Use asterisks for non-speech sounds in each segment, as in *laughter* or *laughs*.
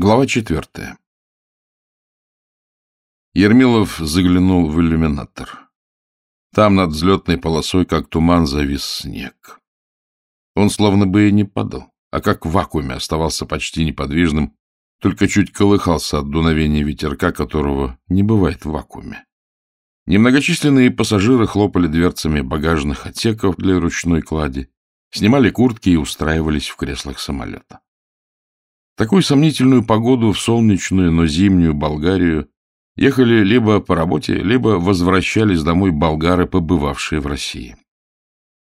Глава четвертая. Ермилов заглянул в иллюминатор. Там над взлетной полосой, как туман, завис снег. Он словно бы и не падал, а как в вакууме оставался почти неподвижным, только чуть колыхался от дуновения ветерка, которого не бывает в вакууме. Немногочисленные пассажиры хлопали дверцами багажных отсеков для ручной клади, снимали куртки и устраивались в креслах самолета. Такую сомнительную погоду в солнечную, но зимнюю Болгарию ехали либо по работе, либо возвращались домой болгары, побывавшие в России.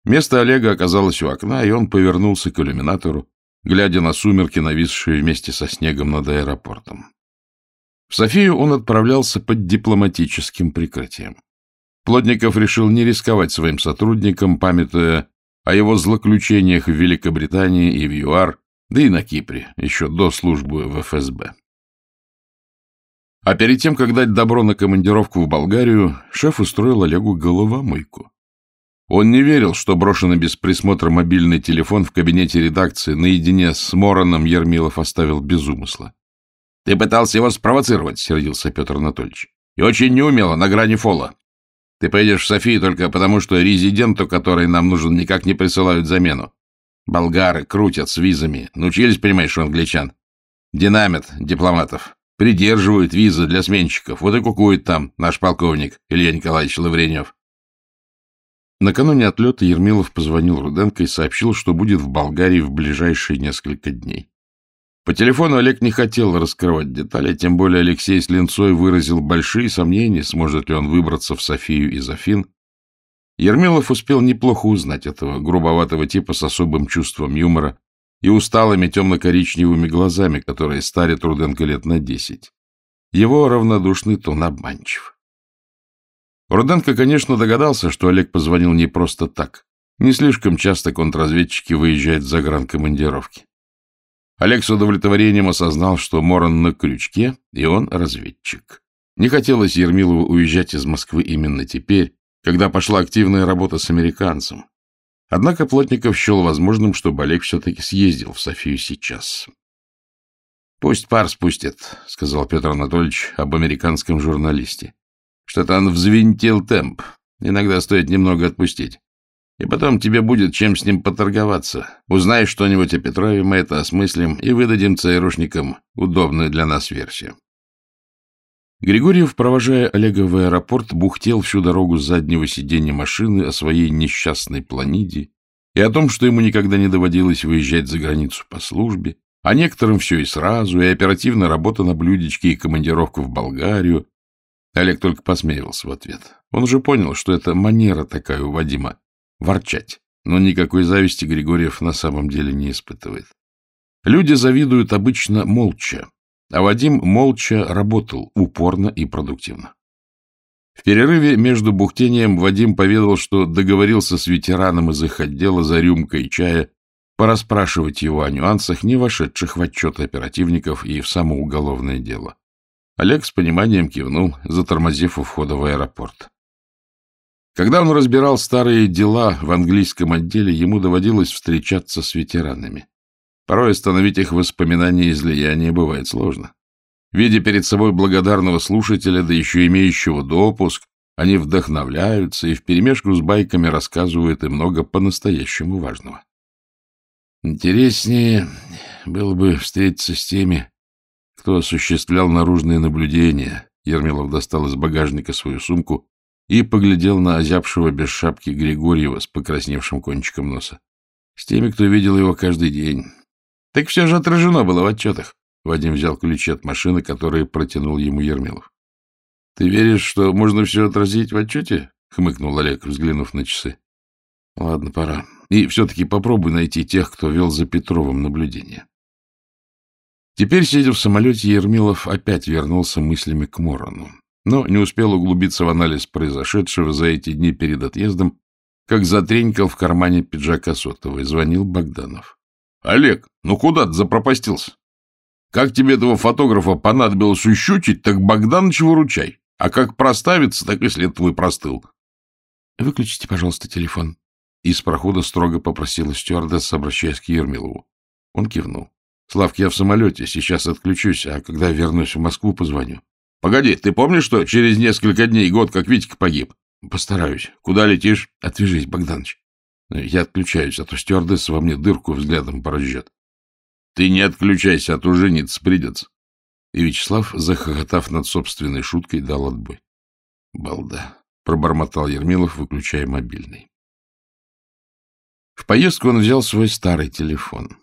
Место Олега оказалось у окна, и он повернулся к иллюминатору, глядя на сумерки, нависшие вместе со снегом над аэропортом. В Софию он отправлялся под дипломатическим прикрытием. Плотников решил не рисковать своим сотрудникам, памятуя о его злоключениях в Великобритании и в ЮАР, да и на Кипре, еще до службы в ФСБ. А перед тем, как дать добро на командировку в Болгарию, шеф устроил Олегу головомойку. Он не верил, что брошенный без присмотра мобильный телефон в кабинете редакции наедине с Мороном Ермилов оставил без умысла. — Ты пытался его спровоцировать, — сердился Петр Анатольевич. — И очень неумело, на грани фола. Ты поедешь в Софию только потому, что резиденту, который нам нужен, никак не присылают замену. Болгары крутят с визами. Научились, понимаешь, у англичан. Динамит дипломатов. Придерживают визы для сменщиков. Вот и кукует там наш полковник Илья Николаевич Лавренев. Накануне отлета Ермилов позвонил Руденко и сообщил, что будет в Болгарии в ближайшие несколько дней. По телефону Олег не хотел раскрывать детали, тем более Алексей с Линцой выразил большие сомнения, сможет ли он выбраться в Софию из Афин. Ермилов успел неплохо узнать этого грубоватого типа с особым чувством юмора и усталыми темно-коричневыми глазами, которые старят Руденко лет на десять. Его равнодушный тон обманчив. Руденко, конечно, догадался, что Олег позвонил не просто так. Не слишком часто контрразведчики выезжают за гран-командировки. Олег с удовлетворением осознал, что Моран на крючке, и он разведчик. Не хотелось Ермилову уезжать из Москвы именно теперь, когда пошла активная работа с американцем. Однако Плотников счел возможным, чтобы Олег все-таки съездил в Софию сейчас. — Пусть пар спустит, — сказал Петр Анатольевич об американском журналисте. — Что-то он взвинтил темп. Иногда стоит немного отпустить. И потом тебе будет чем с ним поторговаться. Узнаешь что-нибудь о Петрове, мы это осмыслим и выдадим ЦРУшникам удобную для нас версию. Григорьев, провожая Олега в аэропорт, бухтел всю дорогу с заднего сиденья машины о своей несчастной планиде и о том, что ему никогда не доводилось выезжать за границу по службе, а некоторым все и сразу, и оперативная работа на блюдечке, и командировку в Болгарию. Олег только посмеивался в ответ. Он уже понял, что это манера такая у Вадима ворчать, но никакой зависти Григорьев на самом деле не испытывает. Люди завидуют обычно молча, а Вадим молча работал упорно и продуктивно. В перерыве между бухтением Вадим поведал, что договорился с ветераном из их отдела за рюмкой чая пораспрашивать его о нюансах, не вошедших в отчет оперативников и в само уголовное дело. Олег с пониманием кивнул, затормозив у входа в аэропорт. Когда он разбирал старые дела в английском отделе, ему доводилось встречаться с ветеранами. Порой остановить их воспоминания и излияния бывает сложно. Видя перед собой благодарного слушателя, да еще имеющего допуск, они вдохновляются и вперемешку с байками рассказывают и много по-настоящему важного. Интереснее было бы встретиться с теми, кто осуществлял наружные наблюдения. Ермилов достал из багажника свою сумку и поглядел на озябшего без шапки Григорьева с покрасневшим кончиком носа. С теми, кто видел его каждый день. Так все же отражено было в отчетах. Вадим взял ключи от машины, которые протянул ему Ермилов. — Ты веришь, что можно все отразить в отчете? — хмыкнул Олег, взглянув на часы. — Ладно, пора. И все-таки попробуй найти тех, кто вел за Петровым наблюдение. Теперь, сидя в самолете, Ермилов опять вернулся мыслями к Морону но не успел углубиться в анализ произошедшего за эти дни перед отъездом, как затренькал в кармане пиджака сотовый. Звонил Богданов. — Олег, ну куда ты запропастился? Как тебе этого фотографа понадобилось ущучить, так Богданович выручай. А как проставиться, так и след твой простыл. — Выключите, пожалуйста, телефон. Из прохода строго попросила стюардесса, обращаясь к Ермилову. Он кивнул. Славк, я в самолете, сейчас отключусь, а когда вернусь в Москву, позвоню. Погоди, ты помнишь, что через несколько дней год, как Витька погиб? Постараюсь. Куда летишь? Отвяжись, Богданыч. Я отключаюсь, а то стюардесса во мне дырку взглядом поразжет. Ты не отключайся, а то жениться придется. И Вячеслав, захохотав над собственной шуткой, дал отбой. Балда, пробормотал Ермилов, выключая мобильный. В поездку он взял свой старый телефон.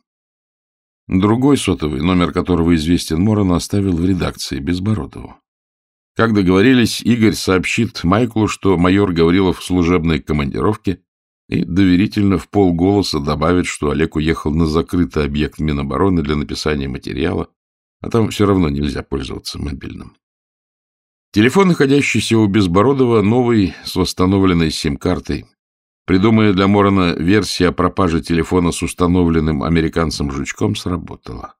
Другой сотовый, номер которого известен Морону, оставил в редакции Безбородову. Как договорились, Игорь сообщит Майклу, что майор Гаврилов в служебной командировке и доверительно в полголоса добавит, что Олег уехал на закрытый объект Минобороны для написания материала, а там все равно нельзя пользоваться мобильным. Телефон, находящийся у Безбородова, новый, с восстановленной сим-картой. Придумая для Морона версия о пропаже телефона с установленным американцем жучком, сработала.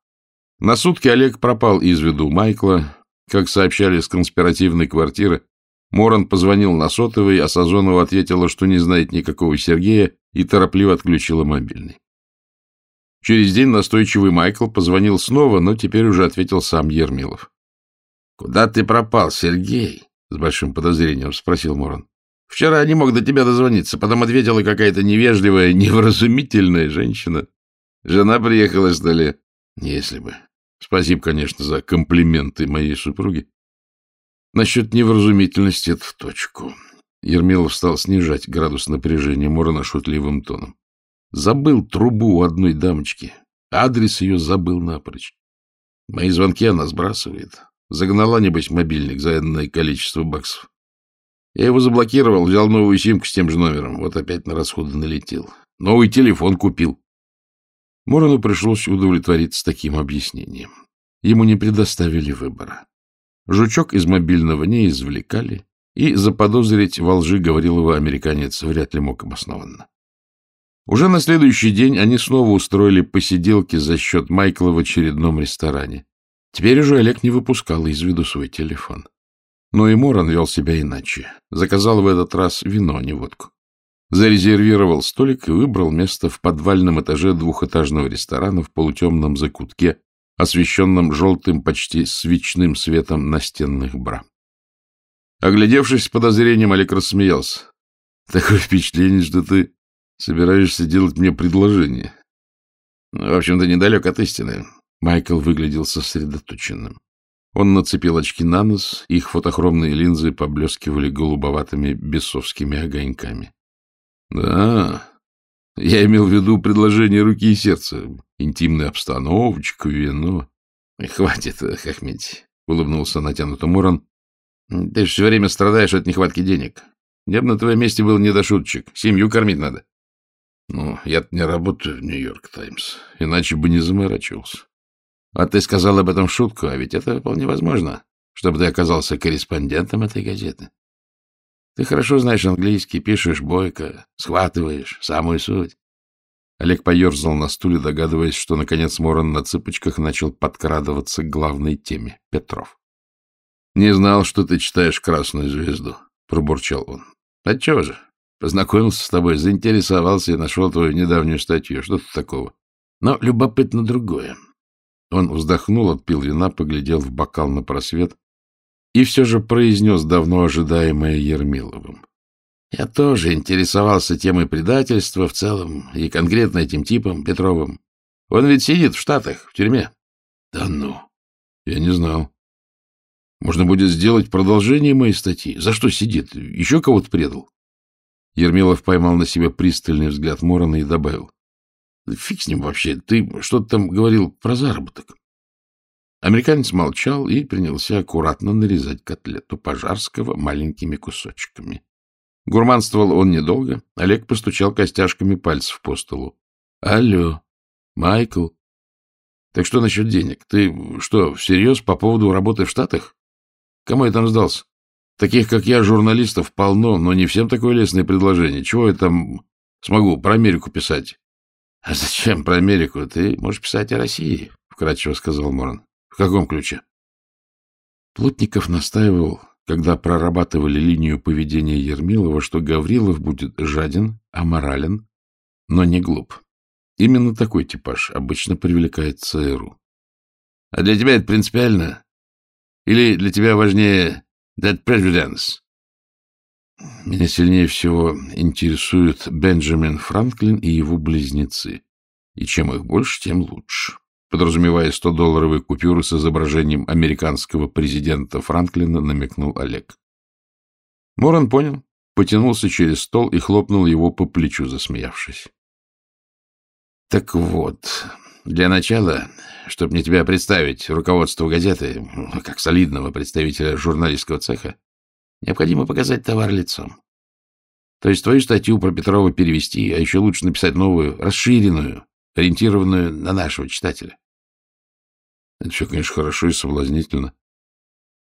На сутки Олег пропал из виду Майкла, как сообщали с конспиративной квартиры, Моран позвонил на сотовый, а Сазонова ответила, что не знает никакого Сергея, и торопливо отключила мобильный. Через день настойчивый Майкл позвонил снова, но теперь уже ответил сам Ермилов. — Куда ты пропал, Сергей? — с большим подозрением спросил Моран. — Вчера не мог до тебя дозвониться, потом ответила какая-то невежливая, невразумительная женщина. Жена приехала, что ли? — Если бы. Спасибо, конечно, за комплименты моей супруги. Насчет невразумительности это в точку. Ермилов стал снижать градус напряжения Морона шутливым тоном. Забыл трубу у одной дамочки. Адрес ее забыл напрочь. Мои звонки она сбрасывает. Загнала, небось, мобильник за энное количество баксов. Я его заблокировал, взял новую симку с тем же номером. Вот опять на расходы налетел. Новый телефон купил. Морону пришлось удовлетвориться таким объяснением. Ему не предоставили выбора. Жучок из мобильного не извлекали, и заподозрить во лжи Гаврилова американец вряд ли мог обоснованно. Уже на следующий день они снова устроили посиделки за счет Майкла в очередном ресторане. Теперь уже Олег не выпускал из виду свой телефон. Но и Моран вел себя иначе. Заказал в этот раз вино, а не водку зарезервировал столик и выбрал место в подвальном этаже двухэтажного ресторана в полутемном закутке, освещенном желтым, почти свечным светом настенных бра. Оглядевшись с подозрением, Олег рассмеялся. — Такое впечатление, что ты собираешься делать мне предложение. Ну, — В общем-то, недалек от истины. Майкл выглядел сосредоточенным. Он нацепил очки на нос, их фотохромные линзы поблескивали голубоватыми бесовскими огоньками. Да, я имел в виду предложение руки и сердца. Интимная обстановочка, вино. Хватит хохметь, улыбнулся натянуто Мурон. Ты же все время страдаешь от нехватки денег. Я бы на твоем месте был не до шуточек. Семью кормить надо. Ну, я не работаю в Нью-Йорк Таймс, иначе бы не заморачивался. А ты сказал об этом шутку, а ведь это вполне возможно, чтобы ты оказался корреспондентом этой газеты. Ты хорошо знаешь английский, пишешь бойко, схватываешь самую суть. Олег поерзал на стуле, догадываясь, что, наконец, Моран на цыпочках начал подкрадываться к главной теме — Петров. — Не знал, что ты читаешь «Красную звезду», — пробурчал он. — Отчего же? Познакомился с тобой, заинтересовался и нашел твою недавнюю статью. Что тут такого? Но любопытно другое. Он вздохнул, отпил вина, поглядел в бокал на просвет и все же произнес давно ожидаемое Ермиловым. Я тоже интересовался темой предательства в целом, и конкретно этим типом, Петровым. Он ведь сидит в Штатах, в тюрьме. Да ну, я не знал. Можно будет сделать продолжение моей статьи. За что сидит? Еще кого-то предал? Ермилов поймал на себя пристальный взгляд Морона и добавил. — Фиг с ним вообще. Ты что-то там говорил про заработок. Американец молчал и принялся аккуратно нарезать котлету пожарского маленькими кусочками. Гурманствовал он недолго. Олег постучал костяшками пальцев по столу. — Алло, Майкл. Так что насчет денег? Ты что, всерьез по поводу работы в Штатах? Кому я там сдался? Таких, как я, журналистов полно, но не всем такое лестное предложение. Чего я там смогу про Америку писать? — А зачем про Америку? Ты можешь писать о России, — вкратчиво сказал Моран. В каком ключе? Плотников настаивал, когда прорабатывали линию поведения Ермилова, что Гаврилов будет жаден, аморален, но не глуп. Именно такой типаж обычно привлекает ЦРУ. А для тебя это принципиально? Или для тебя важнее that presidents? Меня сильнее всего интересуют Бенджамин Франклин и его близнецы. И чем их больше, тем лучше. Подразумевая 100-долларовые купюры с изображением американского президента Франклина, намекнул Олег. Моран понял, потянулся через стол и хлопнул его по плечу, засмеявшись. — Так вот, для начала, чтобы мне тебя представить руководству газеты, как солидного представителя журналистского цеха, необходимо показать товар лицом. То есть твою статью про Петрова перевести, а еще лучше написать новую, расширенную, ориентированную на нашего читателя. Это все, конечно, хорошо и соблазнительно.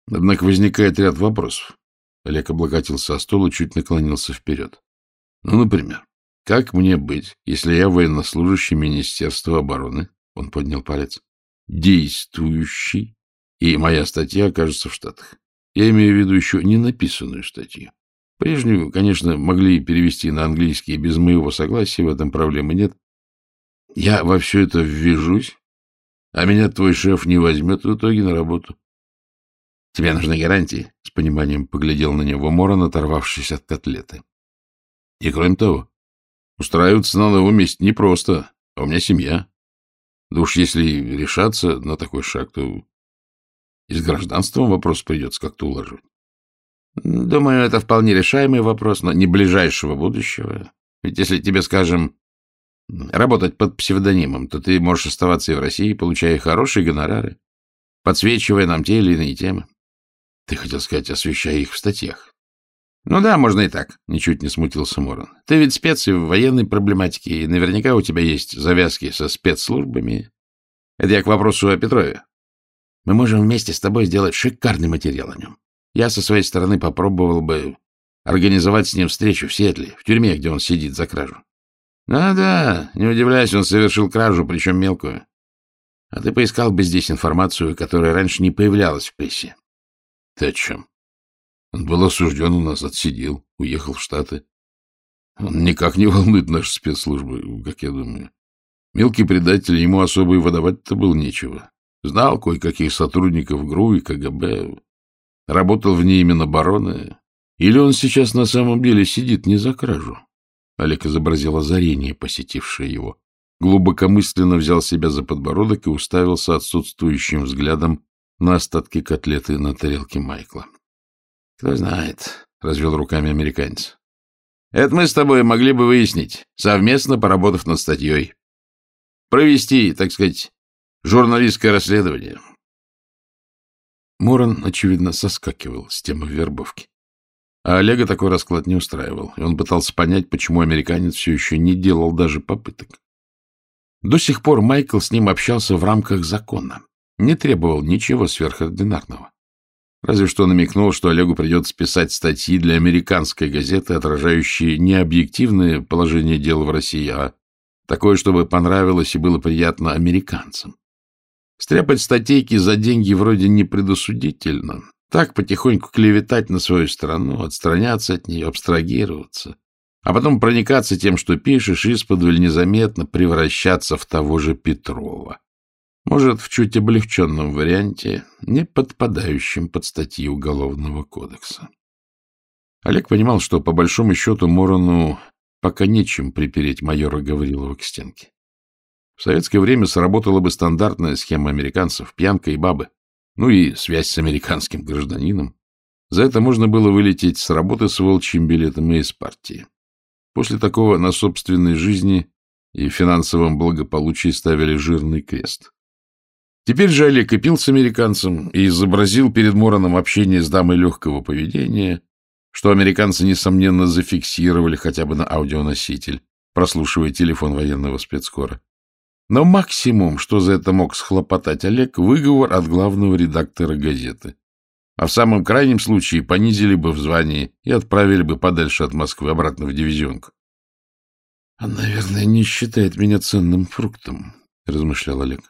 Однако возникает ряд вопросов. Олег облокотился о стол и чуть наклонился вперед. Ну, например, как мне быть, если я военнослужащий Министерства обороны, он поднял палец, действующий, и моя статья окажется в Штатах? Я имею в виду еще не написанную статью. Прежнюю, конечно, могли перевести на английский без моего согласия, в этом проблемы нет. Я во все это ввяжусь, а меня твой шеф не возьмет в итоге на работу. Тебе нужны гарантии, — с пониманием поглядел на него Морон, оторвавшись от котлеты. И кроме того, устраиваться на новом месте непросто, а у меня семья. Да уж если решаться на такой шаг, то и с гражданством вопрос придется как-то уложить. Думаю, это вполне решаемый вопрос, но не ближайшего будущего. Ведь если тебе, скажем, работать под псевдонимом, то ты можешь оставаться и в России, получая хорошие гонорары, подсвечивая нам те или иные темы. Ты хотел сказать, освещая их в статьях. Ну да, можно и так, ничуть не смутился Морон. Ты ведь спец в военной проблематике, и наверняка у тебя есть завязки со спецслужбами. Это я к вопросу о Петрове. Мы можем вместе с тобой сделать шикарный материал о нем. Я со своей стороны попробовал бы организовать с ним встречу в Сиэтле, в тюрьме, где он сидит за кражу. Да-да, не удивляйся, он совершил кражу, причем мелкую. А ты поискал бы здесь информацию, которая раньше не появлялась в прессе. Ты о чем? Он был осужден у нас, отсидел, уехал в Штаты. Он никак не волнует наши спецслужбы, как я думаю. Мелкий предатель, ему особо и выдавать-то было нечего. Знал кое-каких сотрудников ГРУ и КГБ. Работал в ней именно бароны. Или он сейчас на самом деле сидит не за кражу, Олег изобразил озарение, посетившее его. Глубокомысленно взял себя за подбородок и уставился отсутствующим взглядом на остатки котлеты на тарелке Майкла. — Кто знает, — развел руками американец. — Это мы с тобой могли бы выяснить, совместно поработав над статьей. Провести, так сказать, журналистское расследование. Моран, очевидно, соскакивал с темы вербовки. А Олега такой расклад не устраивал, и он пытался понять, почему американец все еще не делал даже попыток. До сих пор Майкл с ним общался в рамках закона, не требовал ничего сверхординарного. Разве что намекнул, что Олегу придется писать статьи для американской газеты, отражающие не объективное положение дел в России, а такое, чтобы понравилось и было приятно американцам. Стряпать статейки за деньги вроде непредосудительно, так потихоньку клеветать на свою страну, отстраняться от нее, абстрагироваться, а потом проникаться тем, что пишешь, исподволь незаметно превращаться в того же Петрова. Может, в чуть облегченном варианте, не подпадающем под статьи Уголовного кодекса. Олег понимал, что, по большому счету, Морону пока нечем припереть майора Гаврилова к стенке. В советское время сработала бы стандартная схема американцев — пьянка и бабы ну и связь с американским гражданином. За это можно было вылететь с работы с волчьим билетом и из партии. После такого на собственной жизни и финансовом благополучии ставили жирный крест. Теперь же Олег и пил с американцем и изобразил перед Мороном общение с дамой легкого поведения, что американцы, несомненно, зафиксировали хотя бы на аудионоситель, прослушивая телефон военного спецкора. Но максимум, что за это мог схлопотать Олег, выговор от главного редактора газеты. А в самом крайнем случае понизили бы в звании и отправили бы подальше от Москвы, обратно в дивизионку. — Он, наверное, не считает меня ценным фруктом, — размышлял Олег.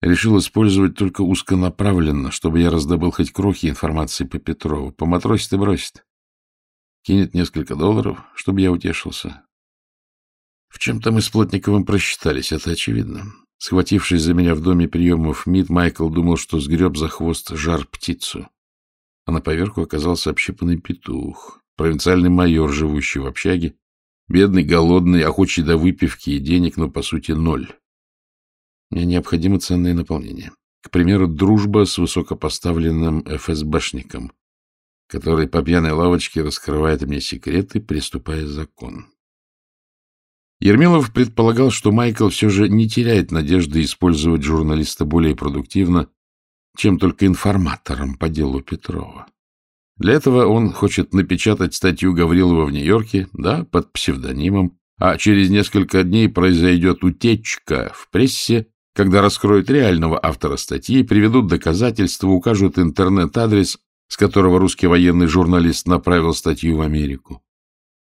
Решил использовать только узконаправленно, чтобы я раздобыл хоть крохи информации по Петрову. Поматросит и бросит. Кинет несколько долларов, чтобы я утешился. В чем-то мы с Плотниковым просчитались, это очевидно. Схватившись за меня в доме приемов МИД, Майкл думал, что сгреб за хвост жар птицу. А на поверху оказался общипанный петух, провинциальный майор, живущий в общаге, бедный, голодный, охочий до выпивки и денег, но, по сути, ноль. Мне необходимо ценное наполнение. К примеру, дружба с высокопоставленным ФСБшником, который по пьяной лавочке раскрывает мне секреты, приступая закон. Ермилов предполагал, что Майкл все же не теряет надежды использовать журналиста более продуктивно, чем только информатором по делу Петрова. Для этого он хочет напечатать статью Гаврилова в Нью-Йорке, да, под псевдонимом, а через несколько дней произойдет утечка в прессе, когда раскроют реального автора статьи, приведут доказательства, укажут интернет-адрес, с которого русский военный журналист направил статью в Америку.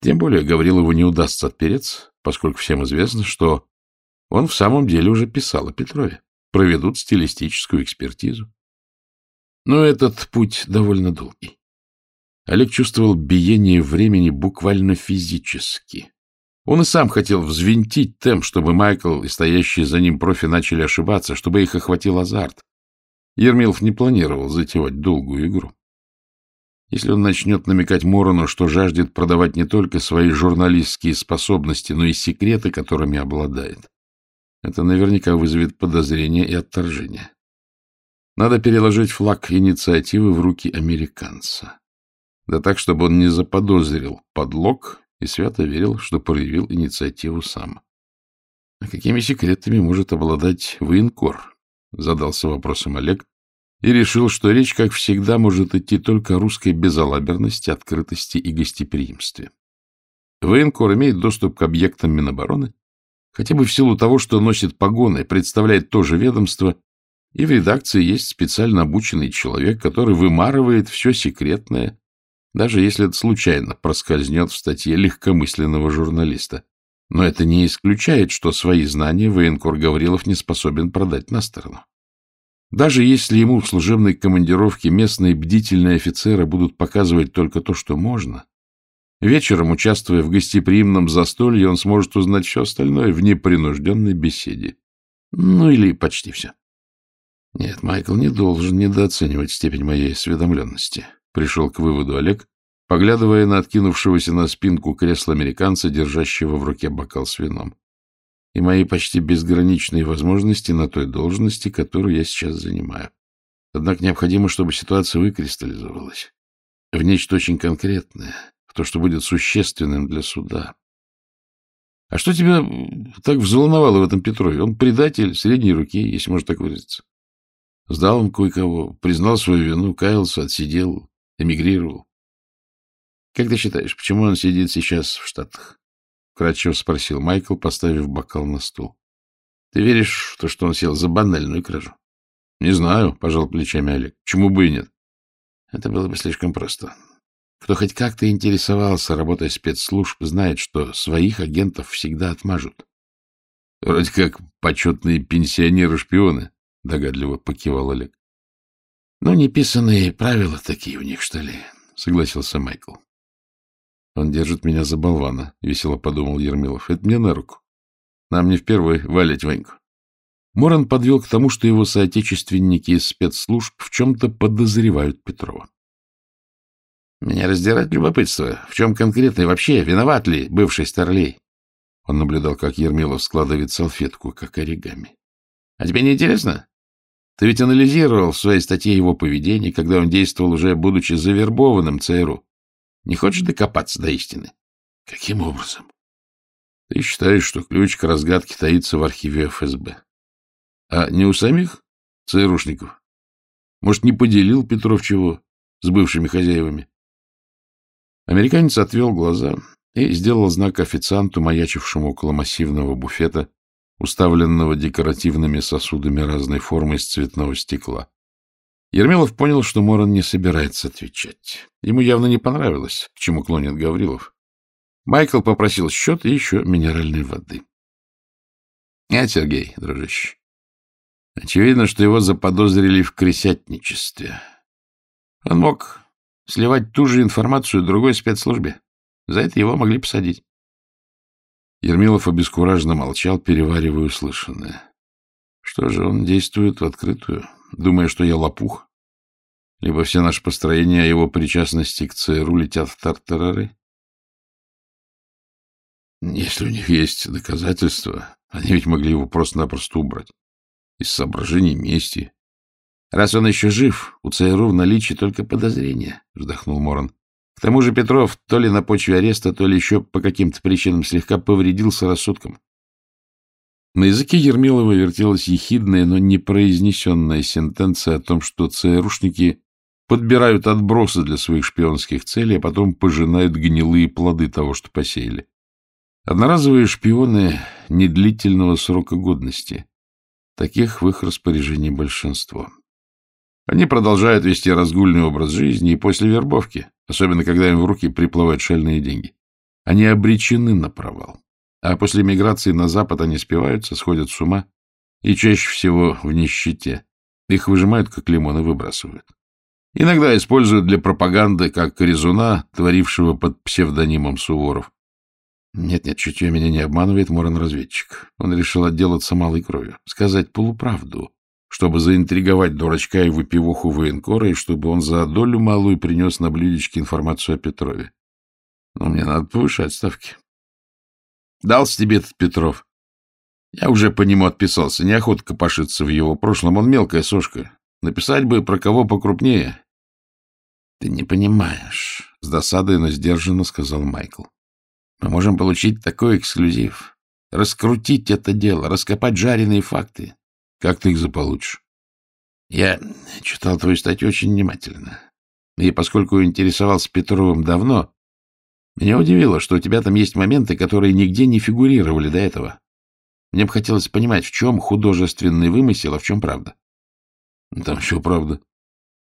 Тем более Гаврилову не удастся отпереться, поскольку всем известно, что он в самом деле уже писал о Петрове. Проведут стилистическую экспертизу. Но этот путь довольно долгий. Олег чувствовал биение времени буквально физически. Он и сам хотел взвинтить темп, чтобы Майкл и стоящие за ним профи начали ошибаться, чтобы их охватил азарт. Ермилов не планировал затевать долгую игру. Если он начнет намекать Морону, что жаждет продавать не только свои журналистские способности, но и секреты, которыми обладает, это наверняка вызовет подозрение и отторжение. Надо переложить флаг инициативы в руки американца. Да так, чтобы он не заподозрил подлог и свято верил, что проявил инициативу сам. — А какими секретами может обладать военкор? — задался вопросом Олег и решил, что речь, как всегда, может идти только о русской безалаберности, открытости и гостеприимстве. Военкор имеет доступ к объектам Минобороны, хотя бы в силу того, что носит погоны, представляет то же ведомство, и в редакции есть специально обученный человек, который вымарывает все секретное, даже если это случайно проскользнет в статье легкомысленного журналиста. Но это не исключает, что свои знания военкор Гаврилов не способен продать на сторону. Даже если ему в служебной командировке местные бдительные офицеры будут показывать только то, что можно, вечером, участвуя в гостеприимном застолье, он сможет узнать все остальное в непринужденной беседе. Ну или почти все. Нет, Майкл не должен недооценивать степень моей осведомленности пришел к выводу Олег, поглядывая на откинувшегося на спинку кресла американца, держащего в руке бокал с вином, и мои почти безграничные возможности на той должности, которую я сейчас занимаю. Однако необходимо, чтобы ситуация выкристаллизовалась в нечто очень конкретное, в то, что будет существенным для суда. А что тебя так взволновало в этом Петрове? Он предатель средней руки, если можно так выразиться. Сдал он кое-кого, признал свою вину, каялся, отсидел, эмигрировал. Как ты считаешь, почему он сидит сейчас в Штатах? Кратчев спросил Майкл, поставив бокал на стол. Ты веришь в то, что он сел за банальную кражу? Не знаю, пожал плечами Олег. Чему бы и нет? Это было бы слишком просто. Кто хоть как-то интересовался работой спецслужб, знает, что своих агентов всегда отмажут. Вроде как почетные пенсионеры-шпионы, догадливо покивал Олег. — Ну, неписанные правила такие у них, что ли, — согласился Майкл. — Он держит меня за болвана, — весело подумал Ермилов. — Это мне на руку. Нам не впервые валить Ваньку. Моран подвел к тому, что его соотечественники из спецслужб в чем-то подозревают Петрова. — Меня раздирает любопытство. В чем конкретно и вообще виноват ли бывший старлей? Он наблюдал, как Ермилов складывает салфетку, как оригами. — А тебе не интересно? Ты ведь анализировал в своей статье его поведение, когда он действовал уже, будучи завербованным ЦРУ. Не хочешь докопаться до истины? Каким образом? Ты считаешь, что ключ к разгадке таится в архиве ФСБ. А не у самих ЦРУшников? Может, не поделил Петров чего с бывшими хозяевами? Американец отвел глаза и сделал знак официанту, маячившему около массивного буфета, уставленного декоративными сосудами разной формы из цветного стекла. Ермилов понял, что Моран не собирается отвечать. Ему явно не понравилось, к чему клонит Гаврилов. Майкл попросил счет и еще минеральной воды. — Нет, Сергей, дружище, очевидно, что его заподозрили в кресятничестве. Он мог сливать ту же информацию другой спецслужбе. За это его могли посадить. Ермилов обескураженно молчал, переваривая услышанное. Что же, он действует в открытую, думая, что я лопух? Либо все наши построения о его причастности к ЦРУ летят в тартарары? Если у них есть доказательства, они ведь могли его просто-напросто убрать. Из соображений мести. Раз он еще жив, у ЦРУ в наличии только подозрения, — вздохнул Моран. К тому же Петров то ли на почве ареста, то ли еще по каким-то причинам слегка повредился рассудком. На языке Ермилова вертелась ехидная, но непроизнесенная сентенция о том, что ЦРУшники подбирают отбросы для своих шпионских целей, а потом пожинают гнилые плоды того, что посеяли. Одноразовые шпионы недлительного срока годности. Таких в их распоряжении большинство. Они продолжают вести разгульный образ жизни и после вербовки, особенно когда им в руки приплывают шальные деньги. Они обречены на провал. А после миграции на Запад они спиваются, сходят с ума и чаще всего в нищете. Их выжимают, как лимоны, выбрасывают. Иногда используют для пропаганды, как резуна, творившего под псевдонимом Суворов. Нет-нет, чутье меня не обманывает Моран-разведчик. Он решил отделаться малой кровью, сказать полуправду, чтобы заинтриговать дурачка и выпивуху военкора, и чтобы он за долю малую принес на блюдечке информацию о Петрове. Но мне надо повышать ставки. Дался тебе этот Петров. Я уже по нему отписался, неохота копошиться в его прошлом, он мелкая сошка. Написать бы про кого покрупнее. — Ты не понимаешь, — с досадой, но сдержанно сказал Майкл. — Мы можем получить такой эксклюзив, раскрутить это дело, раскопать жареные факты. Как ты их заполучишь? Я читал твою статью очень внимательно. И поскольку интересовался Петровым давно, меня удивило, что у тебя там есть моменты, которые нигде не фигурировали до этого. Мне бы хотелось понимать, в чем художественный вымысел, а в чем правда. Там все правда.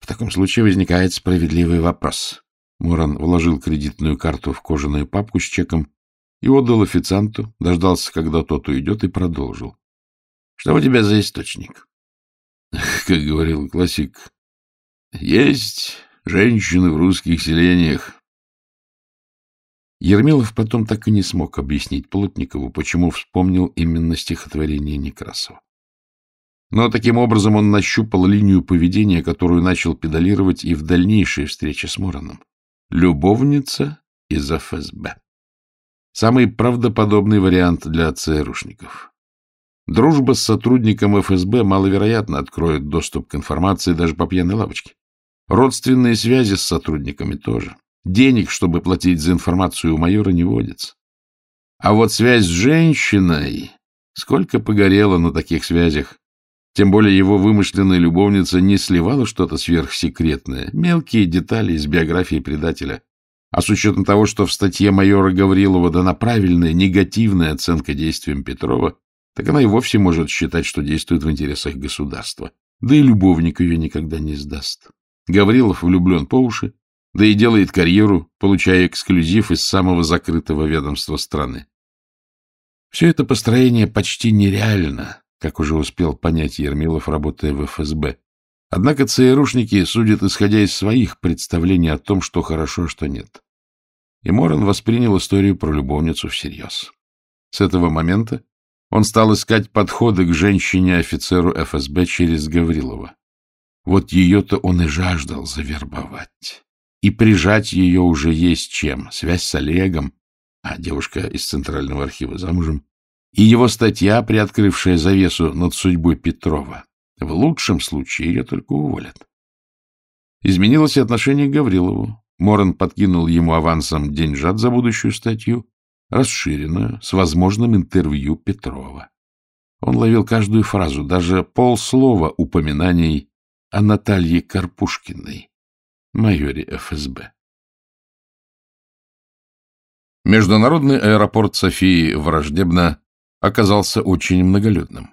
В таком случае возникает справедливый вопрос. Муран вложил кредитную карту в кожаную папку с чеком и отдал официанту, дождался, когда тот уйдет, и продолжил. Что у тебя за источник? *laughs* Как говорил классик, есть женщины в русских селениях. Ермилов потом так и не смог объяснить Плотникову, почему вспомнил именно стихотворение Некрасова. Но таким образом он нащупал линию поведения, которую начал педалировать и в дальнейшей встрече с Мороном. Любовница из ФСБ. Самый правдоподобный вариант для ЦРУшников. Дружба с сотрудником ФСБ маловероятно откроет доступ к информации даже по пьяной лавочке. Родственные связи с сотрудниками тоже. Денег, чтобы платить за информацию у майора, не водится. А вот связь с женщиной... Сколько погорело на таких связях. Тем более его вымышленная любовница не сливала что-то сверхсекретное. Мелкие детали из биографии предателя. А с учетом того, что в статье майора Гаврилова дана правильная негативная оценка действиям Петрова, так она и вовсе может считать, что действует в интересах государства. Да и любовник ее никогда не сдаст. Гаврилов влюблен по уши, да и делает карьеру, получая эксклюзив из самого закрытого ведомства страны. Все это построение почти нереально, как уже успел понять Ермилов, работая в ФСБ. Однако ЦРУшники судят, исходя из своих представлений о том, что хорошо, а что нет. И Моран воспринял историю про любовницу всерьез. С этого момента он стал искать подходы к женщине-офицеру ФСБ через Гаврилова. Вот ее-то он и жаждал завербовать. И прижать ее уже есть чем. Связь с Олегом, а девушка из Центрального архива замужем, и его статья, приоткрывшая завесу над судьбой Петрова. В лучшем случае ее только уволят. Изменилось и отношение к Гаврилову. Моран подкинул ему авансом деньжат за будущую статью, расширенную, с возможным интервью Петрова. Он ловил каждую фразу, даже полслова упоминаний о Наталье Карпушкиной, майоре ФСБ. Международный аэропорт Софии враждебно оказался очень многолюдным.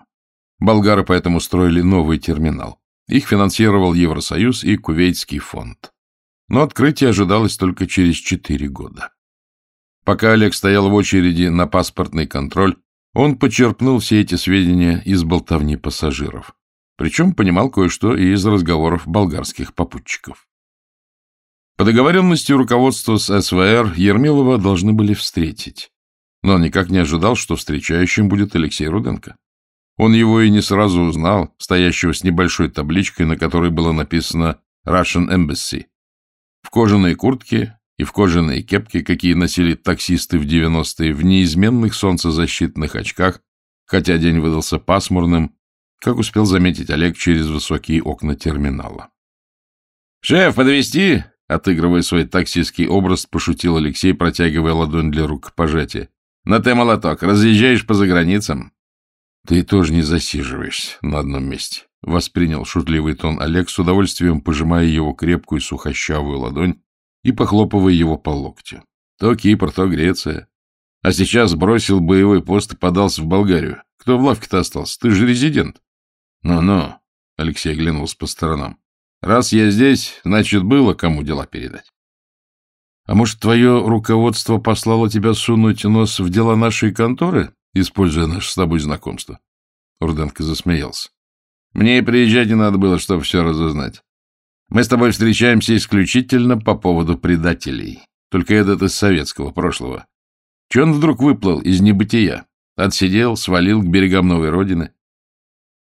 Болгары поэтому строили новый терминал. Их финансировал Евросоюз и Кувейтский фонд. Но открытие ожидалось только через четыре года. Пока Олег стоял в очереди на паспортный контроль, он почерпнул все эти сведения из болтовни пассажиров. Причем понимал кое-что и из разговоров болгарских попутчиков. По договоренности руководства с СВР Ермилова должны были встретить. но никак не ожидал, что встречающим будет Алексей Руденко. Он его и не сразу узнал, стоящего с небольшой табличкой, на которой было написано «Russian Embassy». В кожаной куртке и в кожаные кепки, какие носили таксисты в 90-е, в неизменных солнцезащитных очках, хотя день выдался пасмурным, как успел заметить Олег через высокие окна терминала. «Шеф, подвести? Отыгрывая свой таксистский образ, пошутил Алексей, протягивая ладонь для рукопожатия. «На ты молоток, разъезжаешь по заграницам?» «Ты тоже не засиживаешься на одном месте», — воспринял шутливый тон Олег, с удовольствием пожимая его крепкую сухощавую ладонь и похлопывая его по локтю. То Кипр, то Греция. А сейчас бросил боевой пост и подался в Болгарию. Кто в лавке-то остался? Ты же резидент. Ну-ну, Алексей оглянулся по сторонам. Раз я здесь, значит, было кому дела передать. А может, твое руководство послало тебя сунуть нос в дела нашей конторы, используя наше с тобой знакомство? Руденко засмеялся. Мне и приезжать не надо было, чтобы все разузнать. Мы с тобой встречаемся исключительно по поводу предателей. Только этот из советского прошлого. Че он вдруг выплыл из небытия? Отсидел, свалил к берегам новой родины.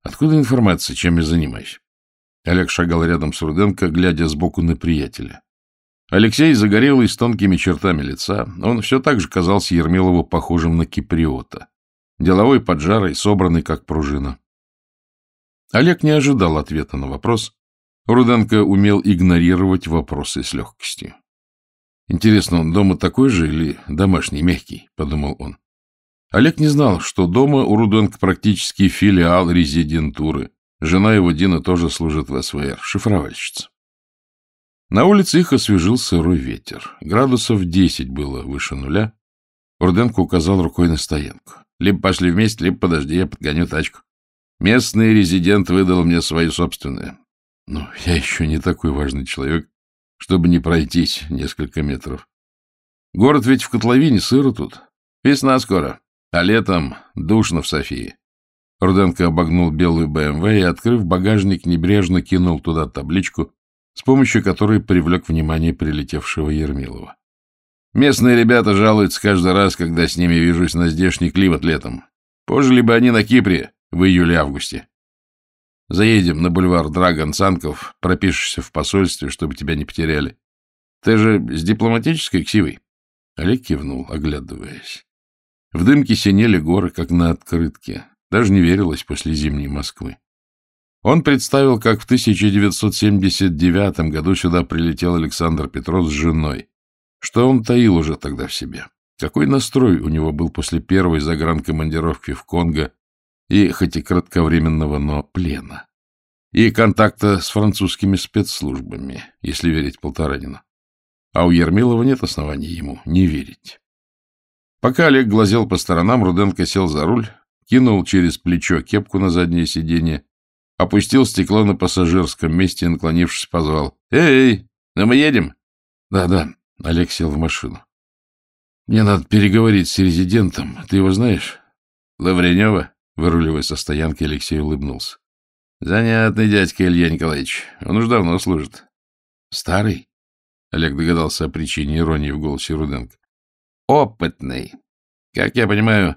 Откуда информация, чем я занимаюсь? Олег шагал рядом с Руденко, глядя сбоку на приятеля. Алексей загорелый, с тонкими чертами лица. Он все так же казался Ермилову похожим на киприота. Деловой, поджарый, собранный, как пружина. Олег не ожидал ответа на вопрос, Руденко умел игнорировать вопросы с легкостью. «Интересно, он дома такой же или домашний, мягкий?» — подумал он. Олег не знал, что дома у Руденко практически филиал резидентуры. Жена его, Дина, тоже служит в СВР, шифровальщица. На улице их освежил сырой ветер. Градусов десять было выше нуля. Руденко указал рукой на стоянку. Либо пошли вместе, либо подожди, я подгоню тачку. Местный резидент выдал мне свою собственную. Ну, я еще не такой важный человек, чтобы не пройтись несколько метров. Город ведь в котловине, сыро тут. Весна скоро, а летом душно в Софии. Руденко обогнул белую БМВ и, открыв багажник, небрежно кинул туда табличку, с помощью которой привлек внимание прилетевшего Ермилова. Местные ребята жалуются каждый раз, когда с ними вижусь на здешний климат летом. Пожили бы они на Кипре в июле-августе. Заедем на бульвар Драгон Цанков, пропишешься в посольстве, чтобы тебя не потеряли. Ты же с дипломатической ксивой? Олег кивнул, оглядываясь. В дымке синели горы, как на открытке. Даже не верилось после зимней Москвы. Он представил, как в 1979 году сюда прилетел Александр Петров с женой. Что он таил уже тогда в себе? Какой настрой у него был после первой загранкомандировки в Конго и, хоть и кратковременного, но плена, и контакта с французскими спецслужбами, если верить Полторанину. А у Ермилова нет оснований ему не верить. Пока Олег глазел по сторонам, Руденко сел за руль, кинул через плечо кепку на заднее сиденье, опустил стекло на пассажирском месте и, наклонившись, позвал. «Эй, ну мы едем?» «Да-да», — Олег сел в машину. «Мне надо переговорить с резидентом. Ты его знаешь?» «Лавренева?» Выруливая со стоянки, Алексей улыбнулся. — Занятный дядька Илья Николаевич. Он уж давно служит. — Старый? — Олег догадался о причине иронии в голосе Руденко. — Опытный. Как я понимаю,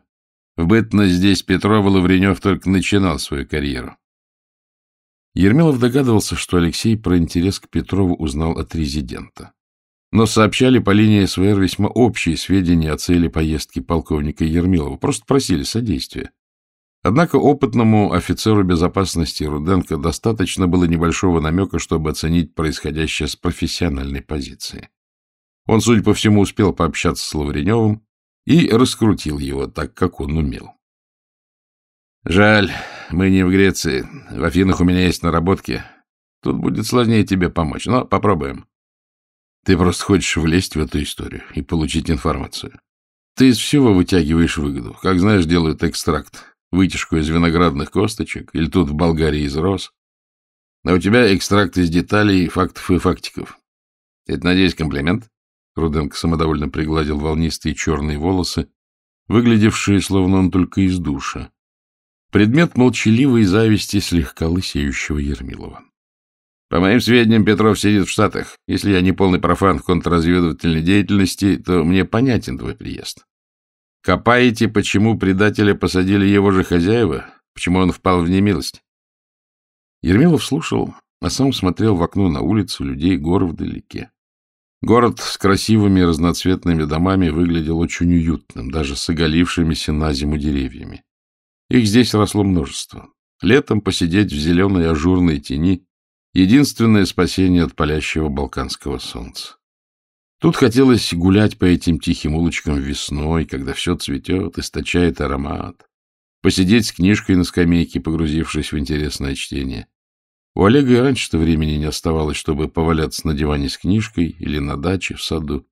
в бытность здесь Петров Лавренев только начинал свою карьеру. Ермилов догадывался, что Алексей про интерес к Петрову узнал от резидента. Но сообщали по линии СВР весьма общие сведения о цели поездки полковника Ермилова, просто просили содействия. Однако опытному офицеру безопасности Руденко достаточно было небольшого намека, чтобы оценить происходящее с профессиональной позиции. Он, судя по всему, успел пообщаться с Лавреневым и раскрутил его так, как он умел. «Жаль, мы не в Греции. В Афинах у меня есть наработки. Тут будет сложнее тебе помочь, но попробуем. Ты просто хочешь влезть в эту историю и получить информацию. Ты из всего вытягиваешь выгоду. Как знаешь, делают экстракт вытяжку из виноградных косточек, или тут в Болгарии из роз. А у тебя экстракт из деталей, фактов и фактиков. Это, надеюсь, комплимент? Руденко самодовольно пригладил волнистые черные волосы, выглядевшие, словно он только из душа. Предмет молчаливой зависти слегка лысеющего Ермилова. По моим сведениям, Петров сидит в Штатах. Если я не полный профан в контрразведывательной деятельности, то мне понятен твой приезд. Копаете, почему предателя посадили его же хозяева? Почему он впал в немилость? Ермилов слушал, а сам смотрел в окно на улицу, людей, горы вдалеке. Город с красивыми разноцветными домами выглядел очень уютным, даже с оголившимися на зиму деревьями. Их здесь росло множество. Летом посидеть в зеленой ажурной тени — единственное спасение от палящего балканского солнца. Тут хотелось гулять по этим тихим улочкам весной, когда все цветет, источает аромат. Посидеть с книжкой на скамейке, погрузившись в интересное чтение. У Олега и раньше-то времени не оставалось, чтобы поваляться на диване с книжкой или на даче в саду.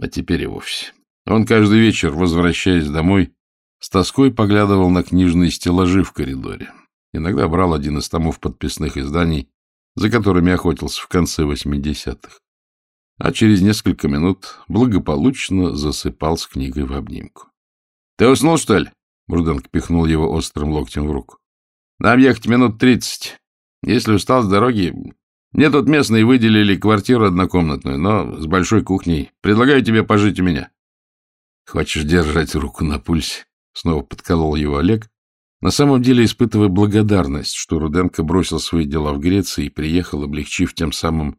А теперь и вовсе. Он каждый вечер, возвращаясь домой, с тоской поглядывал на книжные стеллажи в коридоре. Иногда брал один из томов подписных изданий, за которыми охотился в конце 80-х а через несколько минут благополучно засыпал с книгой в обнимку. — Ты уснул, что ли? — Бурденко пихнул его острым локтем в руку. — Нам ехать минут тридцать. Если устал с дороги... Мне тут местные выделили квартиру однокомнатную, но с большой кухней. Предлагаю тебе пожить у меня. — Хочешь держать руку на пульсе? — снова подколол его Олег, на самом деле испытывая благодарность, что Руденко бросил свои дела в Греции и приехал, облегчив тем самым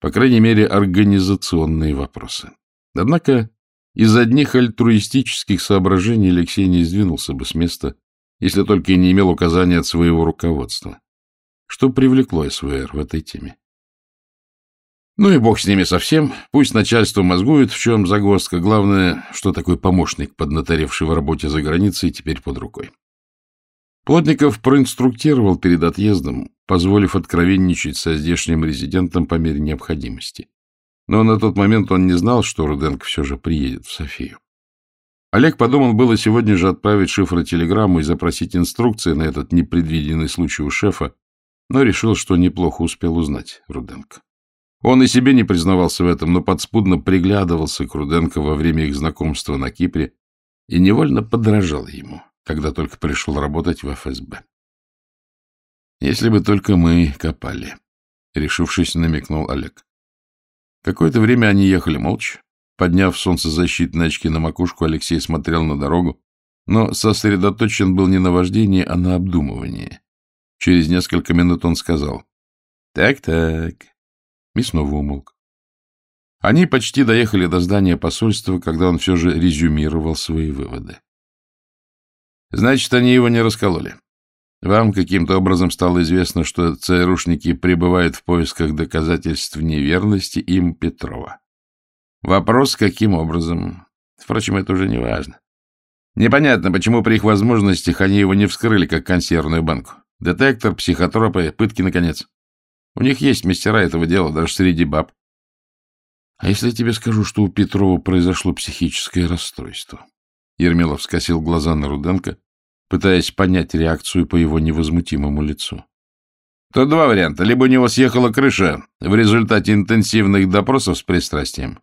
по крайней мере, организационные вопросы. Однако из одних альтруистических соображений Алексей не сдвинулся бы с места, если только и не имел указания от своего руководства. Что привлекло СВР в этой теме? Ну и бог с ними совсем. Пусть начальство мозгует, в чем загвоздка. Главное, что такой помощник, поднаторевший в работе за границей, теперь под рукой. Плотников проинструктировал перед отъездом, позволив откровенничать со здешним резидентом по мере необходимости. Но на тот момент он не знал, что Руденко все же приедет в Софию. Олег подумал было сегодня же отправить шифротелеграмму и запросить инструкции на этот непредвиденный случай у шефа, но решил, что неплохо успел узнать Руденко. Он и себе не признавался в этом, но подспудно приглядывался к Руденко во время их знакомства на Кипре и невольно подражал ему когда только пришел работать в ФСБ. Если бы только мы копали, решившись, намекнул Олег. Какое-то время они ехали молча. Подняв солнцезащитные очки на макушку, Алексей смотрел на дорогу, но сосредоточен был не на вождении, а на обдумывании. Через несколько минут он сказал «Так-так», и снова умолк. Они почти доехали до здания посольства, когда он все же резюмировал свои выводы. Значит, они его не раскололи. Вам каким-то образом стало известно, что ЦРУшники пребывают в поисках доказательств неверности им Петрова. Вопрос, каким образом? Впрочем, это уже не важно. Непонятно, почему при их возможностях они его не вскрыли, как консервную банку. Детектор, психотропы, пытки, наконец. У них есть мастера этого дела, даже среди баб. А если я тебе скажу, что у Петрова произошло психическое расстройство? Ермилов скосил глаза на Руденко, пытаясь понять реакцию по его невозмутимому лицу. Тут два варианта. Либо у него съехала крыша в результате интенсивных допросов с пристрастием,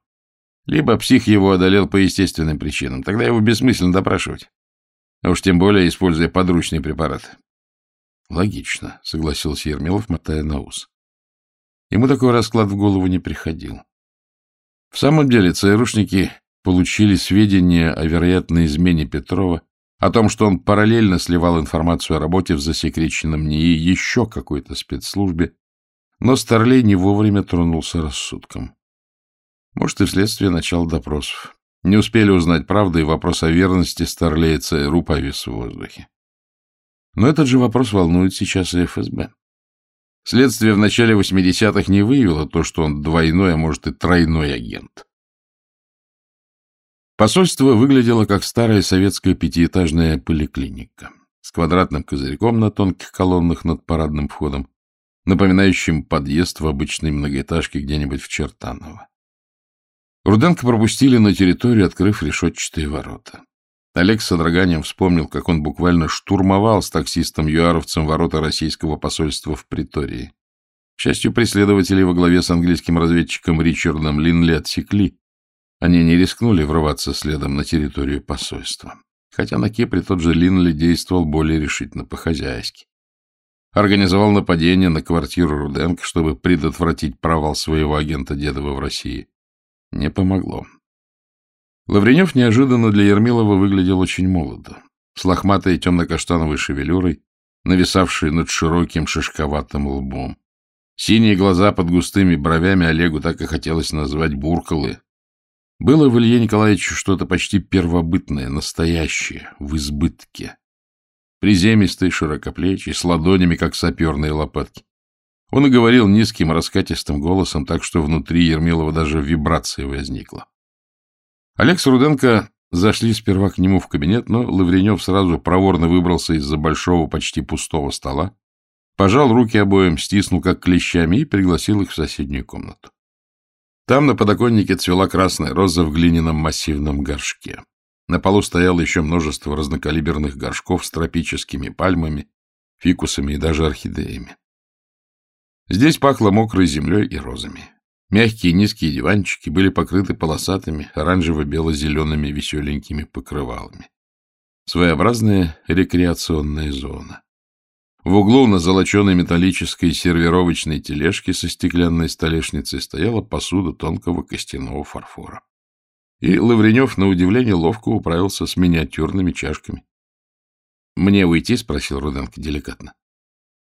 либо псих его одолел по естественным причинам. Тогда его бессмысленно допрашивать. А уж тем более, используя подручный препарат. Логично, согласился Ермилов, мотая на ус. Ему такой расклад в голову не приходил. В самом деле, ЦРУшники получили сведения о вероятной измене Петрова, о том, что он параллельно сливал информацию о работе в засекреченном НИИ еще какой-то спецслужбе, но Старлей не вовремя тронулся рассудком. Может, и вследствие начала допросов. Не успели узнать правду, и вопрос о верности Старлея ЦРУ повис в воздухе. Но этот же вопрос волнует сейчас и ФСБ. Следствие в начале 80-х не выявило то, что он двойной, а может и тройной агент. Посольство выглядело как старая советская пятиэтажная поликлиника с квадратным козырьком на тонких колоннах над парадным входом, напоминающим подъезд в обычной многоэтажке где-нибудь в Чертаново. Руденко пропустили на территорию, открыв решетчатые ворота. Олег с содроганием вспомнил, как он буквально штурмовал с таксистом-юаровцем ворота российского посольства в Притории. К счастью, преследователи во главе с английским разведчиком Ричардом Линли отсекли, они не рискнули врываться следом на территорию посольства. Хотя на Кипре тот же Линли действовал более решительно по-хозяйски. Организовал нападение на квартиру Руденко, чтобы предотвратить провал своего агента Дедова в России. Не помогло. Лавренев неожиданно для Ермилова выглядел очень молодо, с лохматой темно-каштановой шевелюрой, нависавшей над широким шишковатым лбом. Синие глаза под густыми бровями Олегу так и хотелось назвать буркалы. Было в Илье Николаевиче что-то почти первобытное, настоящее, в избытке. Приземистый, широкоплечий, с ладонями, как саперные лопатки. Он и говорил низким, раскатистым голосом, так что внутри Ермилова даже вибрация возникла. Олег с Руденко зашли сперва к нему в кабинет, но Лавренев сразу проворно выбрался из-за большого, почти пустого стола, пожал руки обоим, стиснул как клещами и пригласил их в соседнюю комнату. Там на подоконнике цвела красная роза в глиняном массивном горшке. На полу стояло еще множество разнокалиберных горшков с тропическими пальмами, фикусами и даже орхидеями. Здесь пахло мокрой землей и розами. Мягкие низкие диванчики были покрыты полосатыми оранжево-бело-зелеными веселенькими покрывалами. Своеобразная рекреационная зона. В углу на золоченой металлической сервировочной тележке со стеклянной столешницей стояла посуда тонкого костяного фарфора. И Лавренев, на удивление, ловко управился с миниатюрными чашками. — Мне уйти? — спросил Руденко деликатно.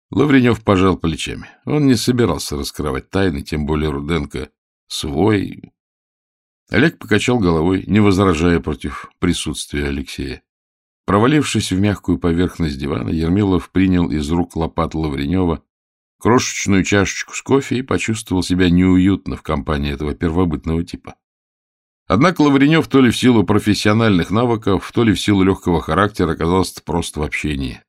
Лавренев пожал плечами. Он не собирался раскрывать тайны, тем более Руденко свой. Олег покачал головой, не возражая против присутствия Алексея. Провалившись в мягкую поверхность дивана, Ермилов принял из рук лопат Лавренева крошечную чашечку с кофе и почувствовал себя неуютно в компании этого первобытного типа. Однако Лавренев то ли в силу профессиональных навыков, то ли в силу легкого характера оказался просто в общении. —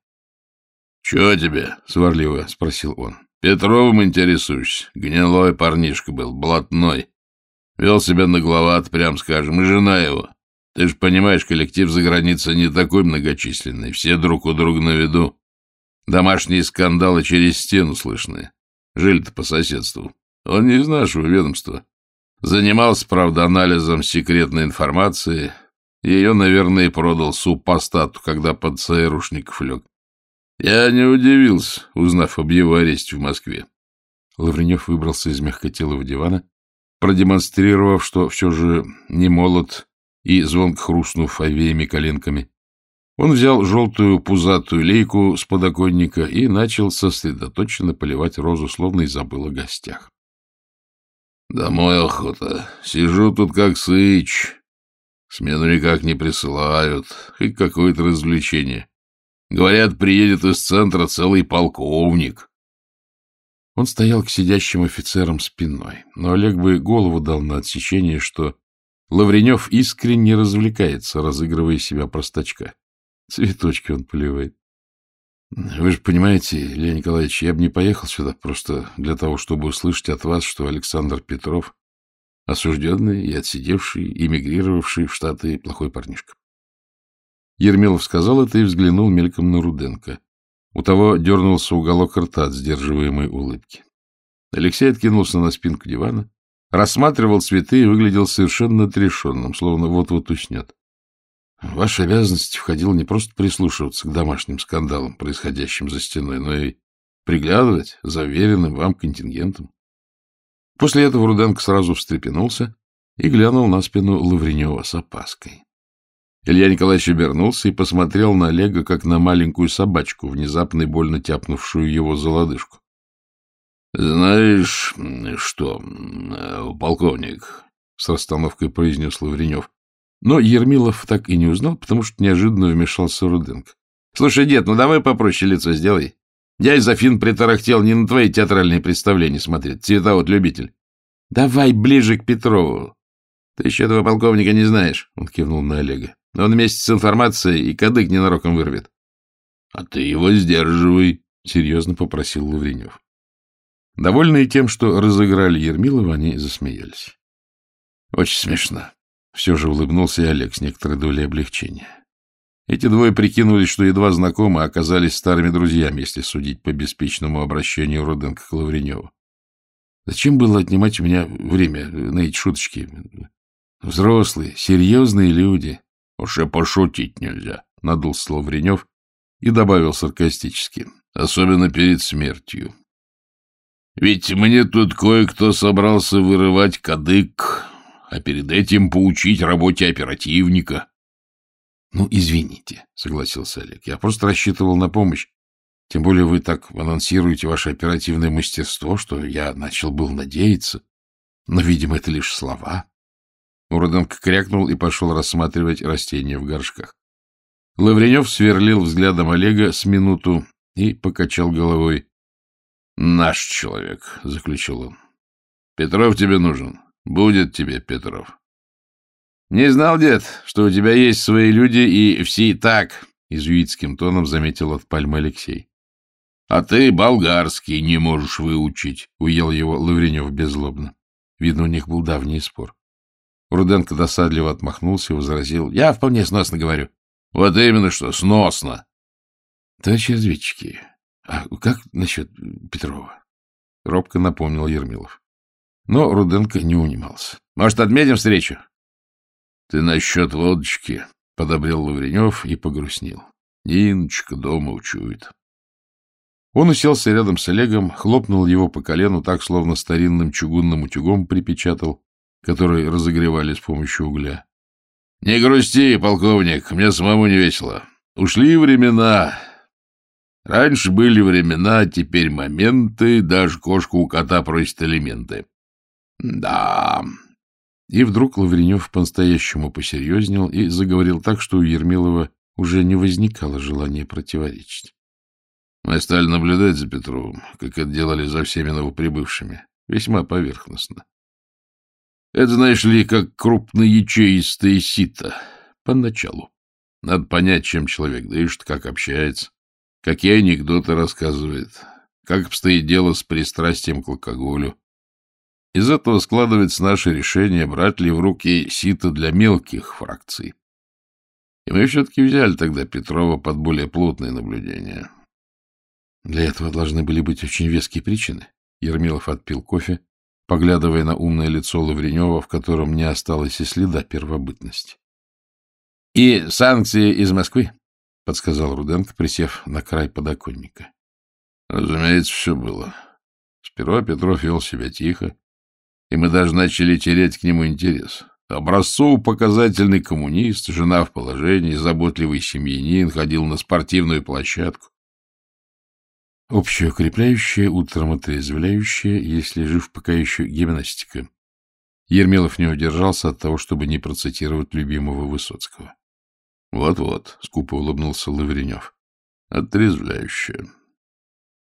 Чего тебе? — сварливо спросил он. — Петровым интересуешься. Гнилой парнишка был, блатной. Вел себя нагловат, прям скажем, и жена его. Ты же понимаешь, коллектив за границей не такой многочисленный, все друг у друга на виду. Домашние скандалы через стену слышны. Жили-то по соседству. Он не из нашего ведомства. Занимался, правда, анализом секретной информации. Ее, наверное, продал супостату, когда под ЦРУшников лег. Я не удивился, узнав об его аресте в Москве. Лавренев выбрался из мягкотелого дивана, продемонстрировав, что все же не молод, и звонко хрустнув овеями коленками. Он взял желтую пузатую лейку с подоконника и начал сосредоточенно поливать розу, словно и забыл о гостях. — Домой охота. Сижу тут как сыч. Смену никак не присылают. Хоть какое-то развлечение. Говорят, приедет из центра целый полковник. Он стоял к сидящим офицерам спиной, но Олег бы голову дал на отсечение, что Лавренев искренне развлекается, разыгрывая себя простачка. Цветочки он поливает. Вы же понимаете, Илья Николаевич, я бы не поехал сюда просто для того, чтобы услышать от вас, что Александр Петров осужденный и отсидевший, эмигрировавший в Штаты плохой парнишка. Ермилов сказал это и взглянул мельком на Руденко. У того дернулся уголок рта от сдерживаемой улыбки. Алексей откинулся на спинку дивана, рассматривал цветы и выглядел совершенно отрешенным, словно вот-вот уснет. В ваши обязанности входило не просто прислушиваться к домашним скандалам, происходящим за стеной, но и приглядывать за уверенным вам контингентом. После этого Руденко сразу встрепенулся и глянул на спину Лавренева с опаской. Илья Николаевич обернулся и посмотрел на Олега, как на маленькую собачку, внезапно и больно тяпнувшую его за лодыжку. — Знаешь что, полковник, — с расстановкой произнес Лавренев. Но Ермилов так и не узнал, потому что неожиданно вмешался Руденко. — Слушай, дед, ну давай попроще лицо сделай. Дядя Зафин притарахтел не на твои театральные представления смотреть, цветовод любитель. — Давай ближе к Петрову. — Ты еще этого полковника не знаешь, — он кивнул на Олега. Он вместе с информацией и кадык ненароком вырвет. — А ты его сдерживай, — серьезно попросил Лавренев. Довольные тем, что разыграли Ермилова, они засмеялись. — Очень смешно. Все же улыбнулся и Олег с некоторой долей облегчения. Эти двое прикинулись, что едва знакомы, а оказались старыми друзьями, если судить по беспечному обращению Руденко к Лавреневу. Зачем было отнимать у меня время на эти шуточки? Взрослые, серьезные люди. Уж и пошутить нельзя, — надулся Лавренев и добавил саркастически, особенно перед смертью. Ведь мне тут кое-кто собрался вырывать кадык, а перед этим поучить работе оперативника. — Ну, извините, — согласился Олег. — Я просто рассчитывал на помощь. Тем более вы так анонсируете ваше оперативное мастерство, что я начал был надеяться. Но, видимо, это лишь слова. Уроденко крякнул и пошел рассматривать растения в горшках. Лавренев сверлил взглядом Олега с минуту и покачал головой. — Наш человек, — заключил он. — Петров тебе нужен. Будет тебе Петров. — Не знал, дед, что у тебя есть свои люди и все так, — изуитским тоном заметил от пальмы Алексей. — А ты болгарский не можешь выучить, — уел его Лавренев беззлобно. Видно, у них был давний спор. Руденко досадливо отмахнулся и возразил. — Я вполне сносно говорю. — Вот именно что, сносно. — Товарищи разведчики, а как насчет Петрова? — робко напомнил Ермилов. Но Руденко не унимался. — Может, отметим встречу? — Ты насчет водочки, — подобрел Лавренев и погрустнел. Ниночка дома учует. Он уселся рядом с Олегом, хлопнул его по колену так, словно старинным чугунным утюгом припечатал, который разогревали с помощью угля. — Не грусти, полковник, мне самому не весело. Ушли времена. Раньше были времена, теперь моменты, даже кошка у кота просит элементы. — Да. И вдруг Лавренев по-настоящему посерьезнел и заговорил так, что у Ермилова уже не возникало желания противоречить. Мы стали наблюдать за Петровым, как это делали за всеми новоприбывшими, весьма поверхностно. Это, знаешь ли, как крупноячеистое сито. Поначалу. Надо понять, чем человек дышит, как общается, какие анекдоты рассказывает, как обстоит дело с пристрастием к алкоголю. Из этого складывается наше решение, брать ли в руки сито для мелких фракций. И мы все-таки взяли тогда Петрова под более плотное наблюдение. Для этого должны были быть очень веские причины. Ермилов отпил кофе, поглядывая на умное лицо Лавренева, в котором не осталось и следа первобытности. — И санкции из Москвы? — подсказал Руденко, присев на край подоконника. — Разумеется, все было. Сперва Петров вел себя тихо, и мы даже начали терять к нему интерес. Образцово-показательный коммунист, жена в положении, заботливый семьянин, ходил на спортивную площадку. Общеукрепляющая, утром отрезвляющая, если жив пока еще гимнастика. Ермилов не удержался от того, чтобы не процитировать любимого Высоцкого. Вот — скупо улыбнулся Лавренев. — Отрезвляющая.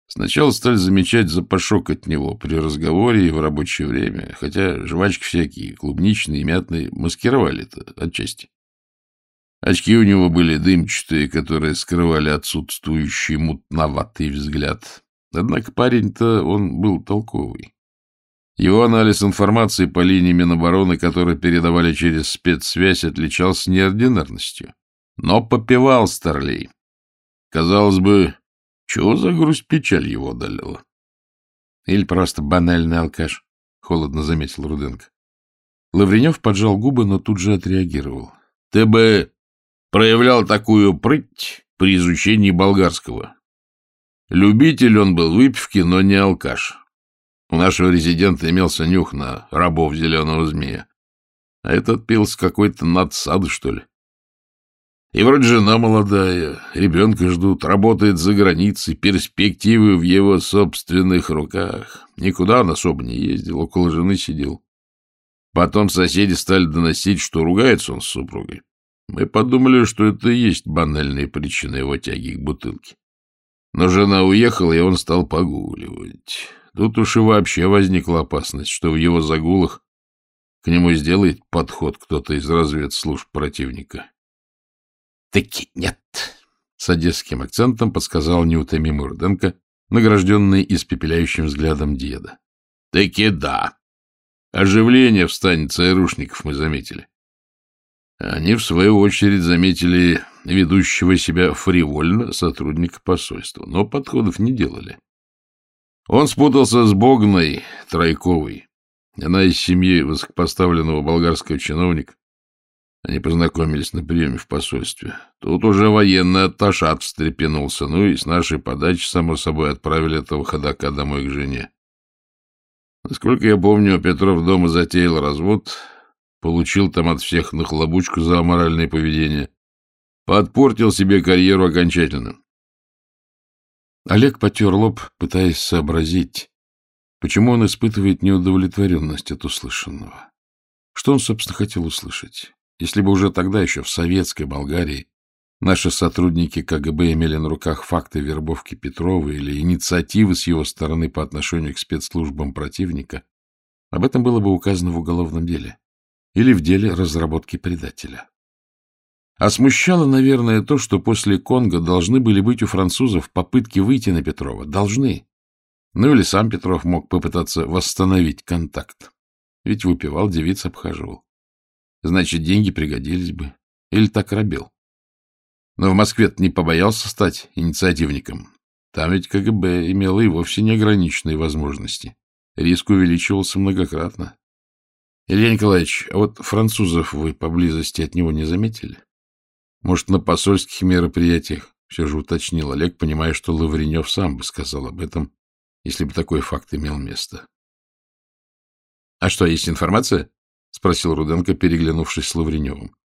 Сначала стали замечать запашок от него при разговоре и в рабочее время, хотя жвачки всякие, клубничные, мятные, маскировали это отчасти. Очки у него были дымчатые, которые скрывали отсутствующий мутноватый взгляд. Однако парень-то он был толковый. Его анализ информации по линии Минобороны, которые передавали через спецсвязь, отличался неординарностью. Но попивал Старлей. Казалось бы, чего за грусть-печаль его одолела? Или просто банальный алкаш, — холодно заметил Руденко. Лавренев поджал губы, но тут же отреагировал. — Ты бы проявлял такую прыть при изучении болгарского. Любитель он был выпивки, но не алкаш. У нашего резидента имелся нюх на рабов зеленого змея. А этот пил с какой-то надсады, что ли. И вроде жена молодая, ребенка ждут, работает за границей, перспективы в его собственных руках. Никуда он особо не ездил, около жены сидел. Потом соседи стали доносить, что ругается он с супругой. Мы подумали, что это и есть банальная причина его тяги к бутылке. Но жена уехала, и он стал погуливать. Тут уж и вообще возникла опасность, что в его загулах к нему сделает подход кто-то из разведслужб противника. — Таки нет, — с одесским акцентом подсказал неутомимый Руденко, награжденный испепеляющим взглядом деда. — Таки да. Оживление в стане ЦРУшников мы заметили. Они, в свою очередь, заметили ведущего себя фривольно сотрудника посольства, но подходов не делали. Он спутался с Богной Тройковой. Она из семьи высокопоставленного болгарского чиновника. Они познакомились на приеме в посольстве. Тут уже военный атташат встрепенулся, ну и с нашей подачи, само собой, отправили этого ходока домой к жене. Насколько я помню, Петров дома затеял развод, получил там от всех нахлобучку за аморальное поведение. Подпортил себе карьеру окончательно. Олег потер лоб, пытаясь сообразить, почему он испытывает неудовлетворенность от услышанного. Что он, собственно, хотел услышать? Если бы уже тогда, еще в советской Болгарии, наши сотрудники КГБ имели на руках факты вербовки Петрова или инициативы с его стороны по отношению к спецслужбам противника, об этом было бы указано в уголовном деле или в деле разработки предателя. А смущало, наверное, то, что после Конго должны были быть у французов попытки выйти на Петрова. Должны. Ну или сам Петров мог попытаться восстановить контакт. Ведь выпивал, девиц обхаживал. Значит, деньги пригодились бы. Или так робил. Но в москве не побоялся стать инициативником. Там ведь КГБ имело и вовсе неограниченные возможности. Риск увеличивался многократно. Илья Николаевич, а вот французов вы поблизости от него не заметили? Может, на посольских мероприятиях? Все же уточнил Олег, понимая, что Лавренев сам бы сказал об этом, если бы такой факт имел место. — А что, есть информация? — спросил Руденко, переглянувшись с Лавреневым.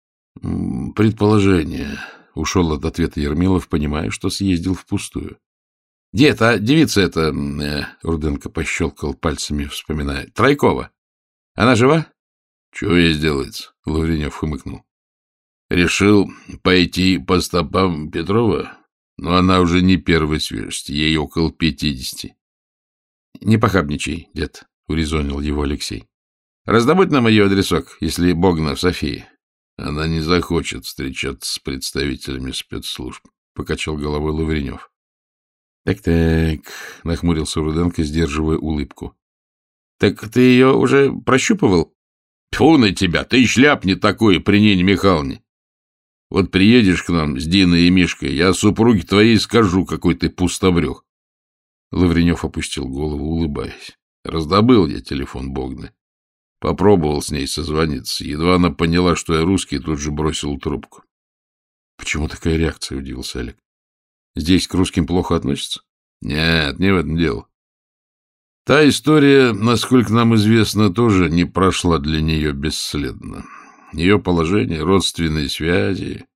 — Предположение. Ушел от ответа Ермилов, понимая, что съездил впустую. — Дед, а девица эта... Э, Руденко пощелкал пальцами, вспоминая. — Тройкова. Она жива? — Чего ей сделается? — Лавренев хмыкнул. — Решил пойти по стопам Петрова? Но она уже не первой свежести, ей около пятидесяти. — Не похабничай, дед, — урезонил его Алексей. — Раздобудь нам ее адресок, если Богна в Софии. Она не захочет встречаться с представителями спецслужб, — покачал головой Лавренев. Так-так, — нахмурился Руденко, сдерживая улыбку. — Так ты ее уже прощупывал? — Тьфу на тебя, ты шляпни такое при Нине Михайловне. Вот приедешь к нам с Диной и Мишкой, я супруге твоей скажу, какой ты пустобрех. Лавренев опустил голову, улыбаясь. Раздобыл я телефон Богны. Попробовал с ней созвониться. Едва она поняла, что я русский, тут же бросил трубку. — Почему такая реакция? — удивился Олег. Здесь к русским плохо относятся? Нет, не в этом дело. Та история, насколько нам известно, тоже не прошла для нее бесследно. Ее положение, родственные связи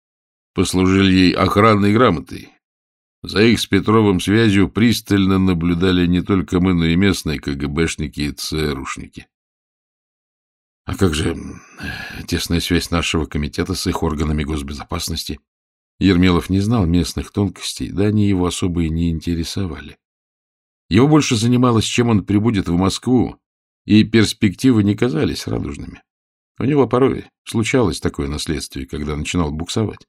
послужили ей охранной грамотой. За их с Петровым связью пристально наблюдали не только мы, но и местные КГБшники и ЦРУшники. А как же тесная связь нашего комитета с их органами госбезопасности? Ермилов не знал местных тонкостей, да они его особо и не интересовали. Его больше занимало, с чем он прибудет в Москву, и перспективы не казались радужными. У него порой случалось такое наследствие, когда начинал буксовать.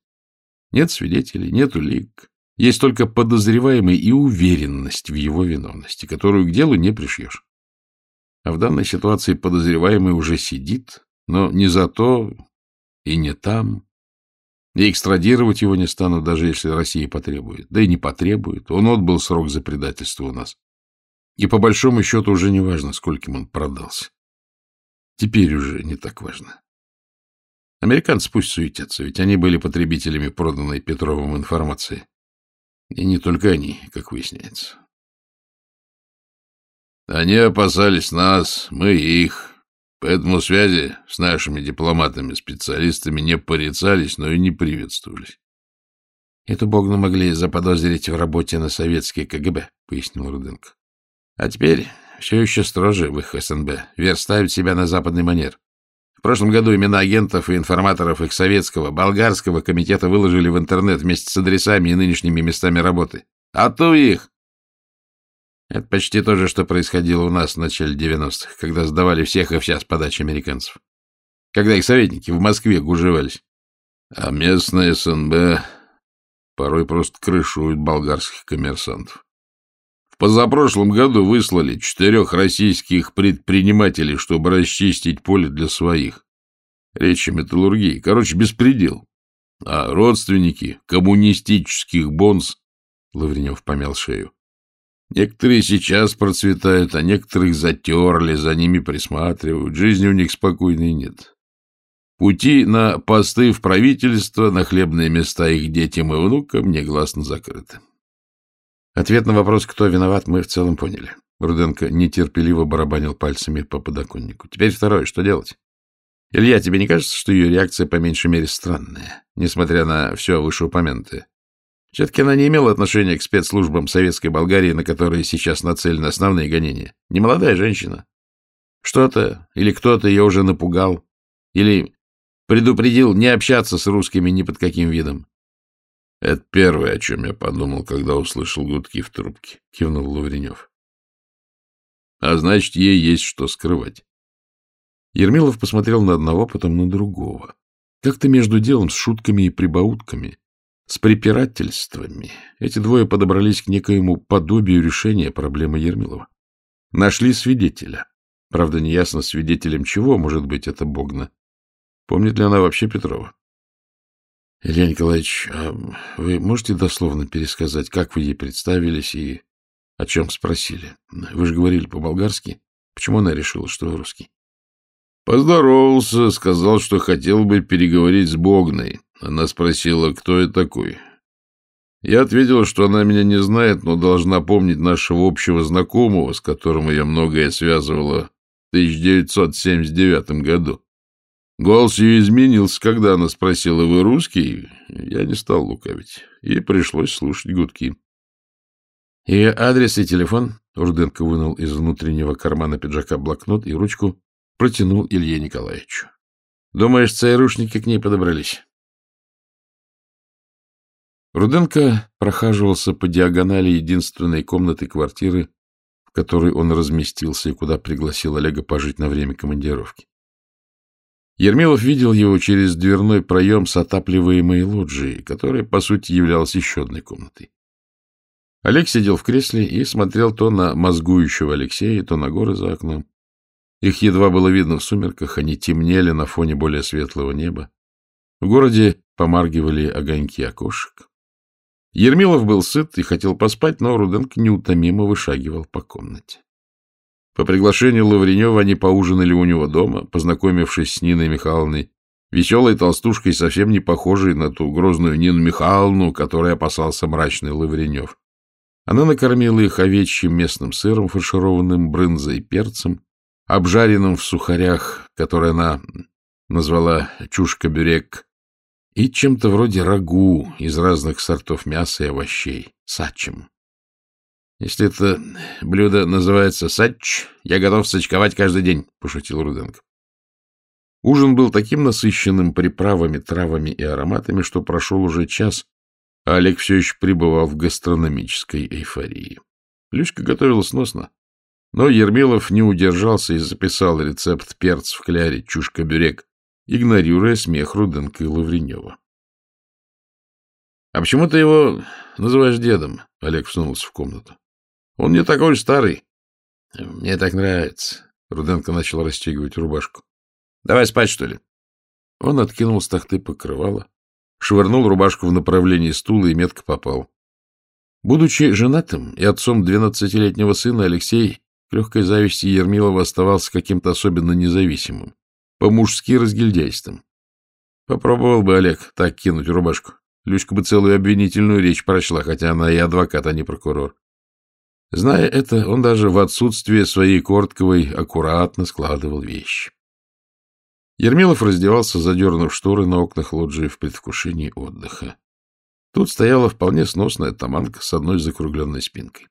Нет свидетелей, нет улик, есть только подозреваемый и уверенность в его виновности, которую к делу не пришьешь. А в данной ситуации подозреваемый уже сидит, но не за то и не там, и экстрадировать его не станут, даже если Россия потребует. Да и не потребует. Он отбыл срок за предательство у нас. И по большому счету уже не важно, скольким он продался. Теперь уже не так важно. Американцы пусть суетятся, ведь они были потребителями проданной Петровым информации. И не только они, как выясняется. Они опасались нас, мы их, Поэтому связи с нашими дипломатами-специалистами не порицались, но и не приветствовались. — Эту Богну могли заподозрить в работе на советский КГБ, — пояснил Руденко. — А теперь все еще строже в их СНБ. Верставят себя на западный манер. В прошлом году имена агентов и информаторов их советского, болгарского комитета выложили в интернет вместе с адресами и нынешними местами работы. А то их! Это почти то же, что происходило у нас в начале 90-х, когда сдавали всех и вся с подачи американцев. Когда их советники в Москве гужевались. А местные СНБ порой просто крышуют болгарских коммерсантов. В позапрошлом году выслали четырех российских предпринимателей, чтобы расчистить поле для своих. Речь о металлургии. Короче, беспредел. А родственники коммунистических бонс... Лавренев помял шею. Некоторые сейчас процветают, а некоторых затерли, за ними присматривают. Жизни у них спокойной нет. Пути на посты в правительство, на хлебные места их детям и внукам негласно закрыты. Ответ на вопрос, кто виноват, мы в целом поняли. Руденко нетерпеливо барабанил пальцами по подоконнику. Теперь второе, что делать? Илья, тебе не кажется, что ее реакция по меньшей мере странная, несмотря на все вышеупомянутое? Все-таки она не имела отношения к спецслужбам Советской Болгарии, на которые сейчас нацелены основные гонения. Не молодая женщина. Что-то или кто-то ее уже напугал, или предупредил не общаться с русскими ни под каким видом. — Это первое, о чем я подумал, когда услышал гудки в трубке, — кивнул Лавренев. — А значит, ей есть что скрывать. Ермилов посмотрел на одного, потом на другого. Как-то между делом с шутками и прибаутками, с препирательствами, эти двое подобрались к некоему подобию решения проблемы Ермилова. Нашли свидетеля. Правда, неясно, свидетелем чего, может быть, это Богна. Помнит ли она вообще Петрова? — Илья Николаевич, а вы можете дословно пересказать, как вы ей представились и о чем спросили? Вы же говорили по-болгарски. Почему она решила, что вы русский? Поздоровался, сказал, что хотел бы переговорить с Богной. Она спросила, кто я такой. Я ответил, что она меня не знает, но должна помнить нашего общего знакомого, с которым я многое связывала в 1979 году. Голос ее изменился, когда она спросила, вы русский? Я не стал лукавить, и пришлось слушать гудки. Ее адрес и телефон Руденко вынул из внутреннего кармана пиджака блокнот и ручку, протянул Илье Николаевичу. Думаешь, ЦРУшники к ней подобрались? Руденко прохаживался по диагонали единственной комнаты квартиры, в которой он разместился и куда пригласил Олега пожить на время командировки. Ермилов видел его через дверной проем с отапливаемой лоджией, которая, по сути, являлась еще одной комнатой. Олег сидел в кресле и смотрел то на мозгующего Алексея, то на горы за окном. Их едва было видно в сумерках, они темнели на фоне более светлого неба. В городе помаргивали огоньки окошек. Ермилов был сыт и хотел поспать, но Руденко неутомимо вышагивал по комнате. По приглашению Лавренева они поужинали у него дома, познакомившись с Ниной Михайловной, веселой толстушкой, совсем не похожей на ту грозную Нину Михайловну, которой опасался мрачный Лавренев. Она накормила их овечьим местным сыром, фаршированным брынзой и перцем, обжаренным в сухарях, который она назвала чушка-бюрек, и чем-то вроде рагу из разных сортов мяса и овощей, сачем. Если это блюдо называется сач, я готов сачковать каждый день, — пошутил Руденко. Ужин был таким насыщенным приправами, травами и ароматами, что прошел уже час, а Олег все еще пребывал в гастрономической эйфории. Люська готовила сносно. Но Ермилов не удержался и записал рецепт перц в кляре чушка-бюрек, игнорируя смех Руденко и Лавренева. — А почему ты его называешь дедом? — Олег всунулся в комнату. — Он не такой старый. — Мне так нравится. Руденко начал расстегивать рубашку. — Давай спать, что ли? Он откинул с тахты покрывало, швырнул рубашку в направлении стула и метко попал. Будучи женатым и отцом двенадцатилетнего сына, Алексей к легкой зависти Ермилова оставался каким-то особенно независимым, по-мужски разгильдяйством. Попробовал бы Олег так кинуть рубашку. Люська бы целую обвинительную речь прочла, хотя она и адвокат, а не прокурор. Зная это, он даже в отсутствие своей Кортковой аккуратно складывал вещи. Ермилов раздевался, задернув шторы на окнах лоджии в предвкушении отдыха. Тут стояла вполне сносная таманка с одной закругленной спинкой.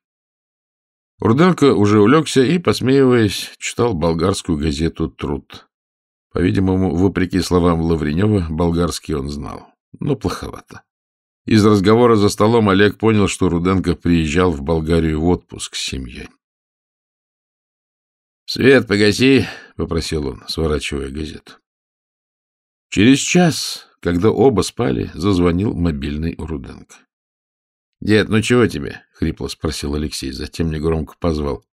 Руденко уже улегся и, посмеиваясь, читал болгарскую газету «Труд». По-видимому, вопреки словам Лавренева, болгарский он знал, но плоховато. Из разговора за столом Олег понял, что Руденко приезжал в Болгарию в отпуск с семьей. — Свет погаси, — попросил он, сворачивая газету. Через час, когда оба спали, зазвонил мобильный у Руденко. — Дед, ну чего тебе? — хрипло спросил Алексей, затем негромко позвал.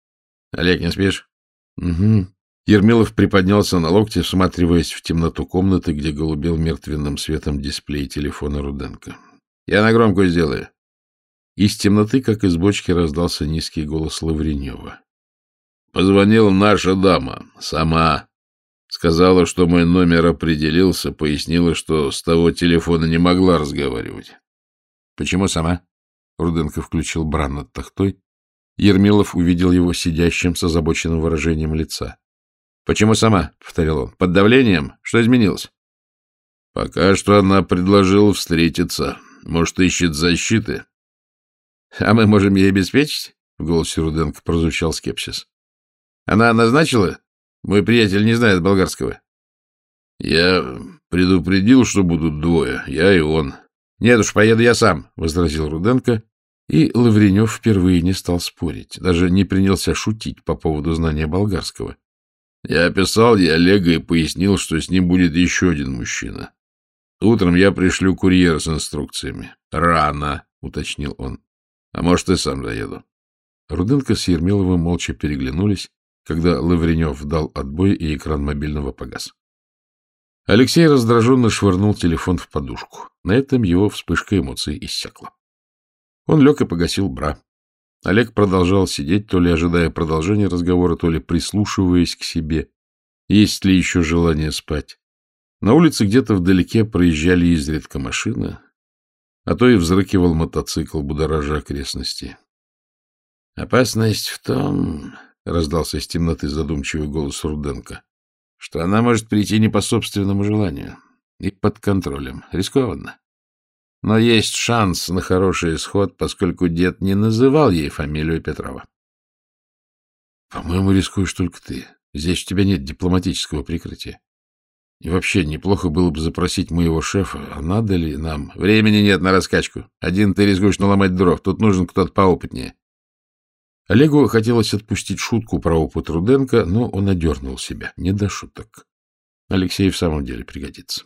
— Олег, не спишь? — Угу. Ермилов приподнялся на локте, всматриваясь в темноту комнаты, где голубел мертвенным светом дисплей телефона Руденко. — Я на громкую сделаю. Из темноты, как из бочки, раздался низкий голос Лавренева. — Позвонила наша дама. Сама. Сказала, что мой номер определился, пояснила, что с того телефона не могла разговаривать. Почему сама? Руденко включил бран над тахтой. Ермилов увидел его сидящим с озабоченным выражением лица. Почему сама? — повторил он. — Под давлением? Что изменилось? — Пока что она предложила встретиться. Может, ищет защиты. — А мы можем ей обеспечить? — в голосе Руденко прозвучал скепсис. — Она назначила? Мой приятель не знает болгарского. — Я предупредил, что будут двое, я и он. — Нет уж, поеду я сам, — возразил Руденко, и Лавренев впервые не стал спорить, даже не принялся шутить по поводу знания болгарского. Я описал ей Олега и пояснил, что с ним будет еще один мужчина. Утром я пришлю курьера с инструкциями. — Рано, — уточнил он. — А может, и сам заеду. Руденко с Ермиловым молча переглянулись, когда Лавренев дал отбой, и экран мобильного погас. Алексей раздраженно швырнул телефон в подушку. На этом его вспышка эмоций иссякла. Он лег и погасил бра. Олег продолжал сидеть, то ли ожидая продолжения разговора, то ли прислушиваясь к себе, есть ли еще желание спать. На улице где-то вдалеке проезжали изредка машины, а то и взрыкивал мотоцикл, будоража окрестности. — Опасность в том, — раздался из темноты задумчивый голос Руденко, — что она может прийти не по собственному желанию и под контролем. Рискованно. Но есть шанс на хороший исход, поскольку дед не называл ей фамилию Петрова. — По-моему, рискуешь только ты. Здесь у тебя нет дипломатического прикрытия. И вообще, неплохо было бы запросить моего шефа, а надо ли нам... Времени нет на раскачку. Один ты рискуешь наломать дров, тут нужен кто-то поопытнее. Олегу хотелось отпустить шутку про опыт Руденко, но он одернул себя. Не до шуток. Алексей в самом деле пригодится.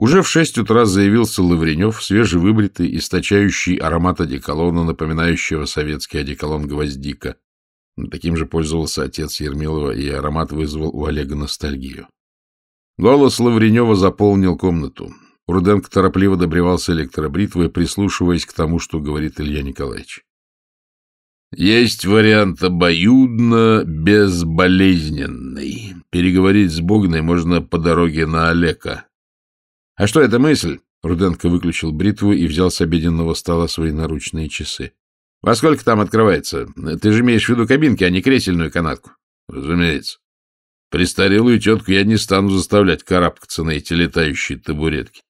Уже в шесть утра заявился Лавренев, свежевыбритый, источающий аромат одеколона, напоминающего советский одеколон «Гвоздика». Таким же пользовался отец Ермилова, и аромат вызвал у Олега ностальгию. Голос Лавренева заполнил комнату. Руденко торопливо добривался электробритвой, прислушиваясь к тому, что говорит Илья Николаевич. Есть вариант обоюдно-безболезненный. Переговорить с Богной можно по дороге на Олега. — А что это мысль? Руденко выключил бритву и взял с обеденного стола свои наручные часы. — Во сколько там открывается? Ты же имеешь в виду кабинки, а не кресельную канатку. — Разумеется. Престарелую тетку я не стану заставлять карабкаться на эти летающие табуретки.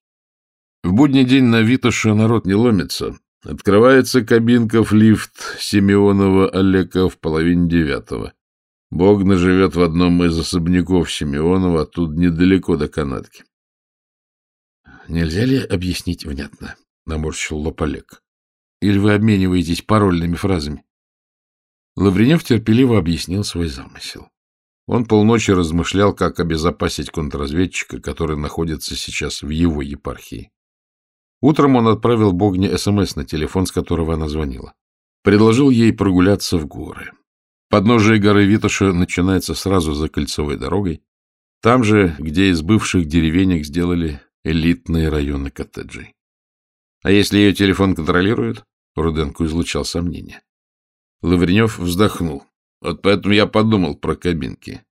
В будний день на Витоша народ не ломится. Открывается кабинка в лифт Симеонова Олега в половине девятого. Богна живет в одном из особняков Симеонова, тут недалеко до канатки. Нельзя ли объяснить внятно? — наморщил лоб Олег. — Или вы обмениваетесь парольными фразами? Лавренев терпеливо объяснил свой замысел. Он полночи размышлял, как обезопасить контрразведчика, который находится сейчас в его епархии. Утром он отправил Богне СМС на телефон, с которого она звонила. Предложил ей прогуляться в горы. Подножие горы Витоша начинается сразу за кольцевой дорогой, там же, где из бывших деревенек сделали элитные районы коттеджей. А если ее телефон контролируют? Руденко излучал сомнения. Лавренев вздохнул. Вот поэтому я подумал про кабинки.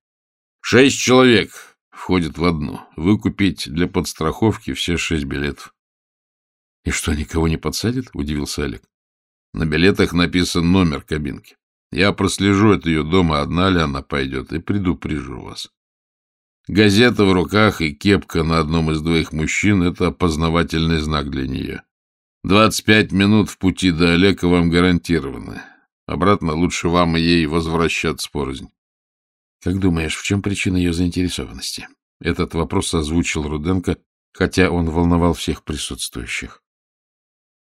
Шесть человек входят в одну. Выкупить для подстраховки все шесть билетов. — И что, никого не подсадят? — удивился Олег. — На билетах написан номер кабинки. Я прослежу от ее дома, одна ли она пойдет, и предупрежу вас. Газета в руках и кепка на одном из двоих мужчин — это опознавательный знак для нее. Двадцать пять минут в пути до Олега вам гарантированы. Обратно лучше вам и ей возвращаться порознь. Как думаешь, в чем причина ее заинтересованности? Этот вопрос озвучил Руденко, хотя он волновал всех присутствующих.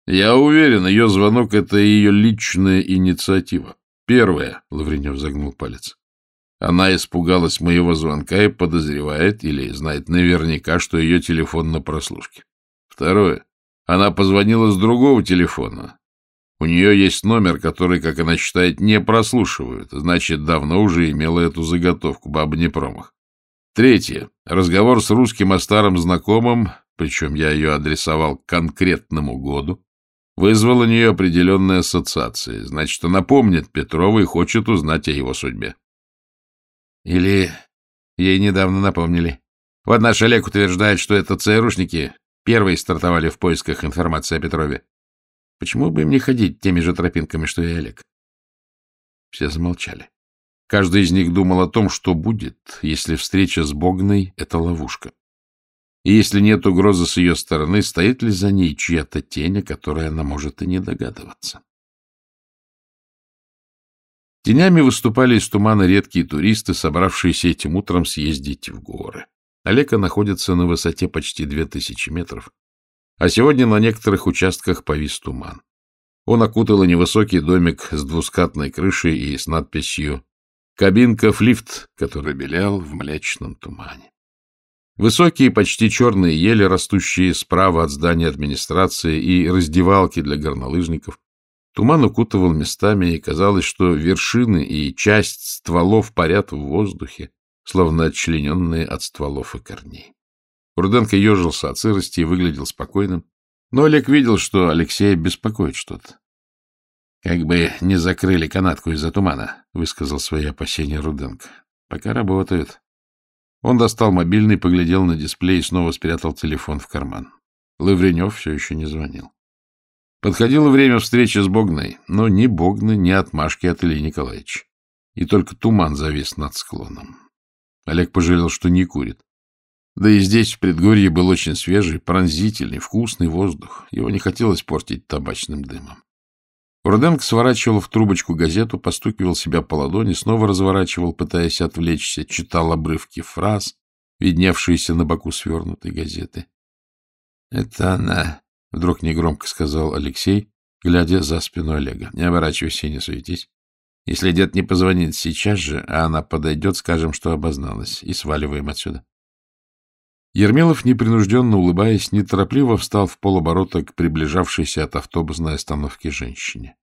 Я уверен, ее звонок — это ее личная инициатива. Первое, — Лавренев загнул палец. Она испугалась моего звонка и подозревает или знает наверняка, что ее телефон на прослушке. Второе. Она позвонила с другого телефона. У нее есть номер, который, как она считает, не прослушивают. Значит, давно уже имела эту заготовку, баба не промах. Третье. Разговор с русским о старом знакомым, причем я ее адресовал к конкретному году, вызвал у нее определенные ассоциации. Значит, она помнит Петрова и хочет узнать о его судьбе. Или ей недавно напомнили. Вот наш Олег утверждает, что это ЦРУшники первые стартовали в поисках информации о Петрове. Почему бы им не ходить теми же тропинками, что и Олег? Все замолчали. Каждый из них думал о том, что будет, если встреча с Богной — это ловушка. И если нет угрозы с ее стороны, стоит ли за ней чья-то тень, о которой она может и не догадываться. Тенями выступали из тумана редкие туристы, собравшиеся этим утром съездить в горы. Олега находится на высоте почти две тысячи метров, а сегодня на некоторых участках повис туман. Он окутал невысокий домик с двускатной крышей и с надписью «Кабинка флифт», который белял в млечном тумане. Высокие, почти черные ели, растущие справа от здания администрации, и раздевалки для горнолыжников, Туман укутывал местами, и казалось, что вершины и часть стволов парят в воздухе, словно отчлененные от стволов и корней. Руденко ежился от сырости и выглядел спокойным, но Олег видел, что Алексея беспокоит что-то. — Как бы не закрыли канатку из-за тумана, — высказал свои опасения Руденко. — Пока работают. Он достал мобильный, поглядел на дисплей и снова спрятал телефон в карман. Лавренев все еще не звонил. Подходило время встречи с Богной, но ни Богны, ни отмашки от Ильи Николаевича. И только туман завис над склоном. Олег пожалел, что не курит. Да и здесь, в предгорье, был очень свежий, пронзительный, вкусный воздух. Его не хотелось портить табачным дымом. Руденко сворачивал в трубочку газету, постукивал себя по ладони, снова разворачивал, пытаясь отвлечься, читал обрывки фраз, видневшиеся на боку свернутой газеты. — Это она, — вдруг негромко сказал Алексей, глядя за спину Олега. — Не оборачивайся и не суетись. Если дед не позвонит сейчас же, а она подойдет, скажем, что обозналась, и сваливаем отсюда. Ермилов, непринужденно улыбаясь, неторопливо встал в полоборота к приближавшейся от автобусной остановки женщине.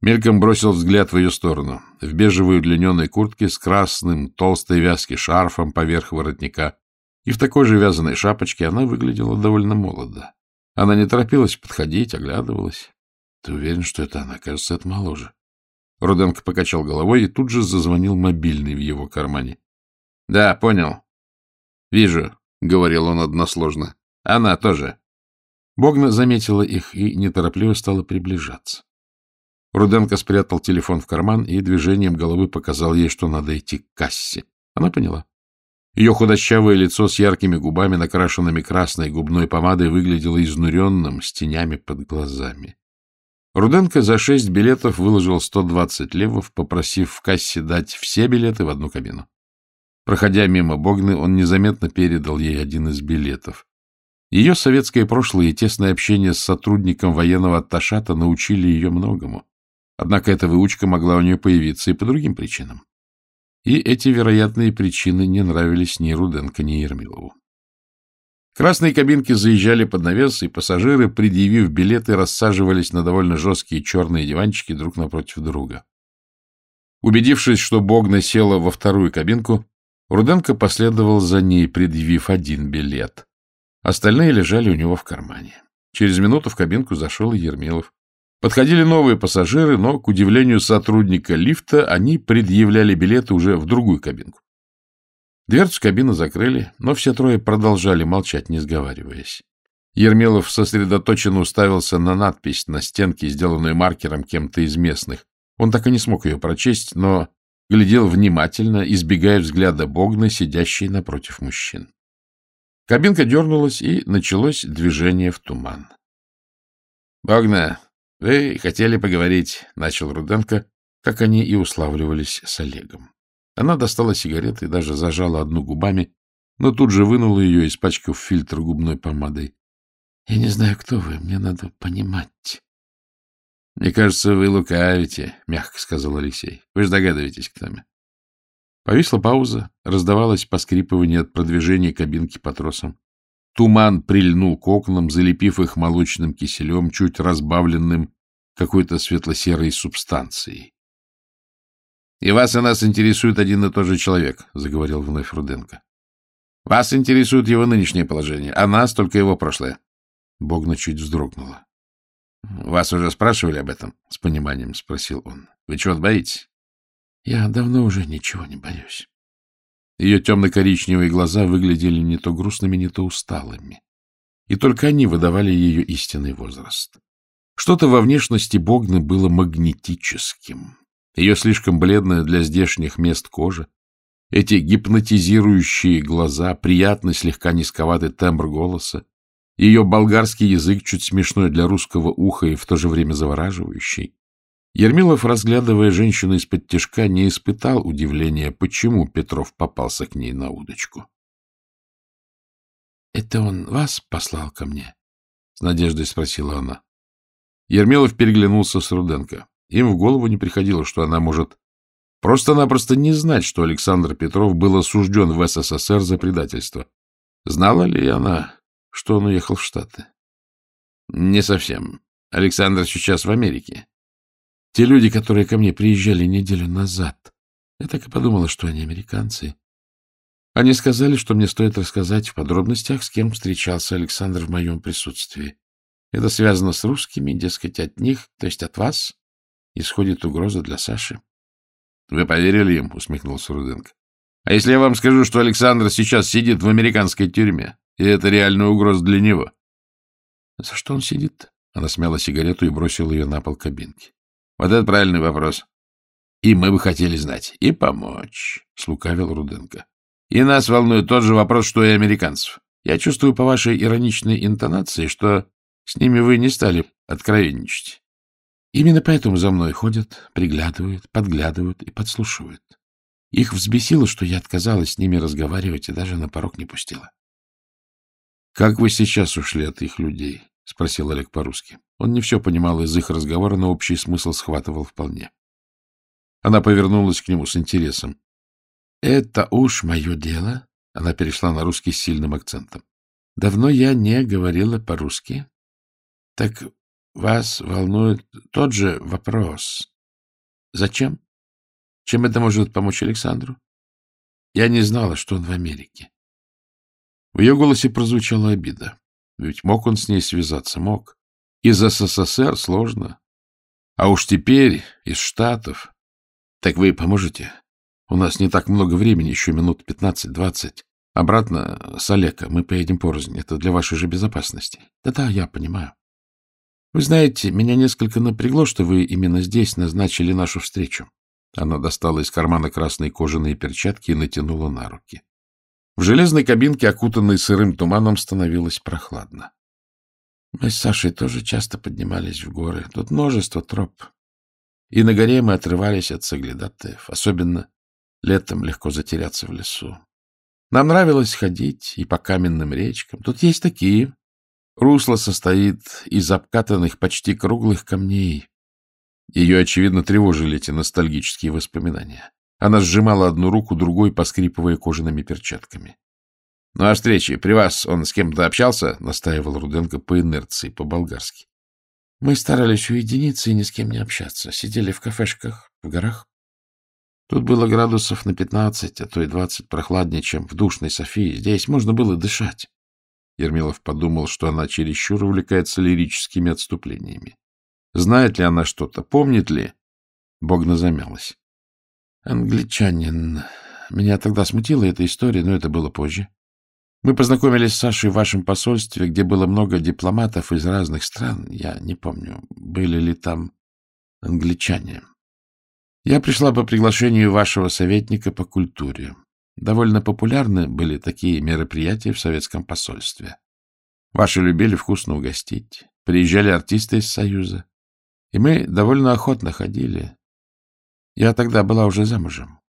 Мельком бросил взгляд в ее сторону. В бежевой удлиненной куртке с красным, толстой вязки шарфом поверх воротника и в такой же вязаной шапочке она выглядела довольно молодо. Она не торопилась подходить, оглядывалась. Ты уверен, что это она? Кажется, это моложе. Руденко покачал головой и тут же зазвонил мобильный в его кармане. — Да, понял. — Вижу, — говорил он односложно. — Она тоже. Богна заметила их и неторопливо стала приближаться. Руденко спрятал телефон в карман и движением головы показал ей, что надо идти к кассе. Она поняла. Ее худощавое лицо с яркими губами, накрашенными красной губной помадой, выглядело изнуренным, с тенями под глазами. Руденко за шесть билетов выложил 120 левов, попросив в кассе дать все билеты в одну кабину. Проходя мимо Богны, он незаметно передал ей один из билетов. Ее советское прошлое и тесное общение с сотрудником военного атташата научили ее многому. Однако эта выучка могла у нее появиться и по другим причинам. И эти вероятные причины не нравились ни Руденко, ни Ермилову. Красные кабинки заезжали под навес, и пассажиры, предъявив билеты, рассаживались на довольно жесткие черные диванчики друг напротив друга. Убедившись, что Богна села во вторую кабинку, Руденко последовал за ней, предъявив один билет. Остальные лежали у него в кармане. Через минуту в кабинку зашел Ермилов. Подходили новые пассажиры, но, к удивлению сотрудника лифта, они предъявляли билеты уже в другую кабинку. Дверцу кабины закрыли, но все трое продолжали молчать, не сговариваясь. Ермилов сосредоточенно уставился на надпись на стенке, сделанную маркером кем-то из местных. Он так и не смог ее прочесть, но глядел внимательно, избегая взгляда Богны, сидящей напротив мужчин. Кабинка дернулась, и началось движение в туман. — Богна, — Вы хотели поговорить, — начал Руденко, как они и уславливались с Олегом. Она достала сигареты и даже зажала одну губами, но тут же вынула ее, испачкав фильтр губной помадой. — Я не знаю, кто вы, мне надо понимать. — Мне кажется, вы лукавите, — мягко сказал Алексей. — Вы же догадываетесь, кто мы. Повисла пауза, раздавалось поскрипывание от продвижения кабинки по тросам. Туман прильнул к окнам, залепив их молочным киселем, чуть разбавленным какой-то светло-серой субстанцией. — И вас и нас интересует один и тот же человек, — заговорил вновь Руденко. — Вас интересует его нынешнее положение, а нас только его прошлое. Богна чуть вздрогнула. — Вас уже спрашивали об этом? — с пониманием спросил он. — Вы чего боитесь? — Я давно уже ничего не боюсь. Ее темно-коричневые глаза выглядели не то грустными, не то усталыми. И только они выдавали ее истинный возраст. Что-то во внешности Богны было магнетическим. Ее слишком бледная для здешних мест кожа, эти гипнотизирующие глаза, приятный слегка низковатый тембр голоса, ее болгарский язык чуть смешной для русского уха и в то же время завораживающий. Ермилов, разглядывая женщину из-под тяжка, не испытал удивления, почему Петров попался к ней на удочку. — Это он вас послал ко мне? — с надеждой спросила она. Ермилов переглянулся с Руденко. Им в голову не приходило, что она может просто-напросто не знать, что Александр Петров был осужден в СССР за предательство. Знала ли она, что он уехал в Штаты? Не совсем. Александр сейчас в Америке. Те люди, которые ко мне приезжали неделю назад, я так и подумала, что они американцы. Они сказали, что мне стоит рассказать в подробностях, с кем встречался Александр в моем присутствии. Это связано с русскими, дескать, от них, то есть от вас, исходит угроза для Саши. — Вы поверили им? — усмехнулся Руденко. — А если я вам скажу, что Александр сейчас сидит в американской тюрьме, и это реальная угроза для него? — За что он сидит? Она смяла сигарету и бросила ее на пол кабинки. — Вот это правильный вопрос. И мы бы хотели знать. И помочь, — слукавил Руденко. И нас волнует тот же вопрос, что и американцев. Я чувствую по вашей ироничной интонации, что с ними вы не стали откровенничать. Именно поэтому за мной ходят, приглядывают, подглядывают и подслушивают. Их взбесило, что я отказалась с ними разговаривать и даже на порог не пустила. — Как вы сейчас ушли от их людей? — спросил Олег по-русски. Он не все понимал из их разговора, но общий смысл схватывал вполне. Она повернулась к нему с интересом. — Это уж мое дело. Она перешла на русский с сильным акцентом. — Давно я не говорила по-русски. — Так вас волнует тот же вопрос. Зачем? Чем это может помочь Александру? Я не знала, что он в Америке. В ее голосе прозвучала обида. Ведь мог он с ней связаться? Мог. Из СССР сложно. А уж теперь из Штатов. Так вы поможете? У нас не так много времени, еще минут пятнадцать-двадцать. Обратно с Олега мы поедем порознь. Это для вашей же безопасности. Да-да, я понимаю. Вы знаете, меня несколько напрягло, что вы именно здесь назначили нашу встречу. Она достала из кармана красные кожаные перчатки и натянула на руки. В железной кабинке, окутанной сырым туманом, становилось прохладно. Мы с Сашей тоже часто поднимались в горы. Тут множество троп. И на горе мы отрывались от соглядатаев. Особенно летом легко затеряться в лесу. Нам нравилось ходить и по каменным речкам. Тут есть такие. Русло состоит из обкатанных почти круглых камней. Ее, очевидно, тревожили эти ностальгические воспоминания. Она сжимала одну руку, другой поскрипывая кожаными перчатками. — Ну, а встречи, при вас он с кем-то общался? — настаивал Руденко по инерции, по-болгарски. — Мы старались уединиться и ни с кем не общаться. Сидели в кафешках, в горах. Тут было градусов на пятнадцать, а то и двадцать прохладнее, чем в душной Софии. Здесь можно было дышать. Ермилов подумал, что она чересчур увлекается лирическими отступлениями. Знает ли она что-то? Помнит ли? Богна замялась. Англичанин. Меня тогда смутила эта история, но это было позже. Мы познакомились с Сашей в вашем посольстве, где было много дипломатов из разных стран. Я не помню, были ли там англичане. Я пришла по приглашению вашего советника по культуре. Довольно популярны были такие мероприятия в советском посольстве. Ваши любили вкусно угостить. Приезжали артисты из Союза. И мы довольно охотно ходили. Я тогда была уже замужем.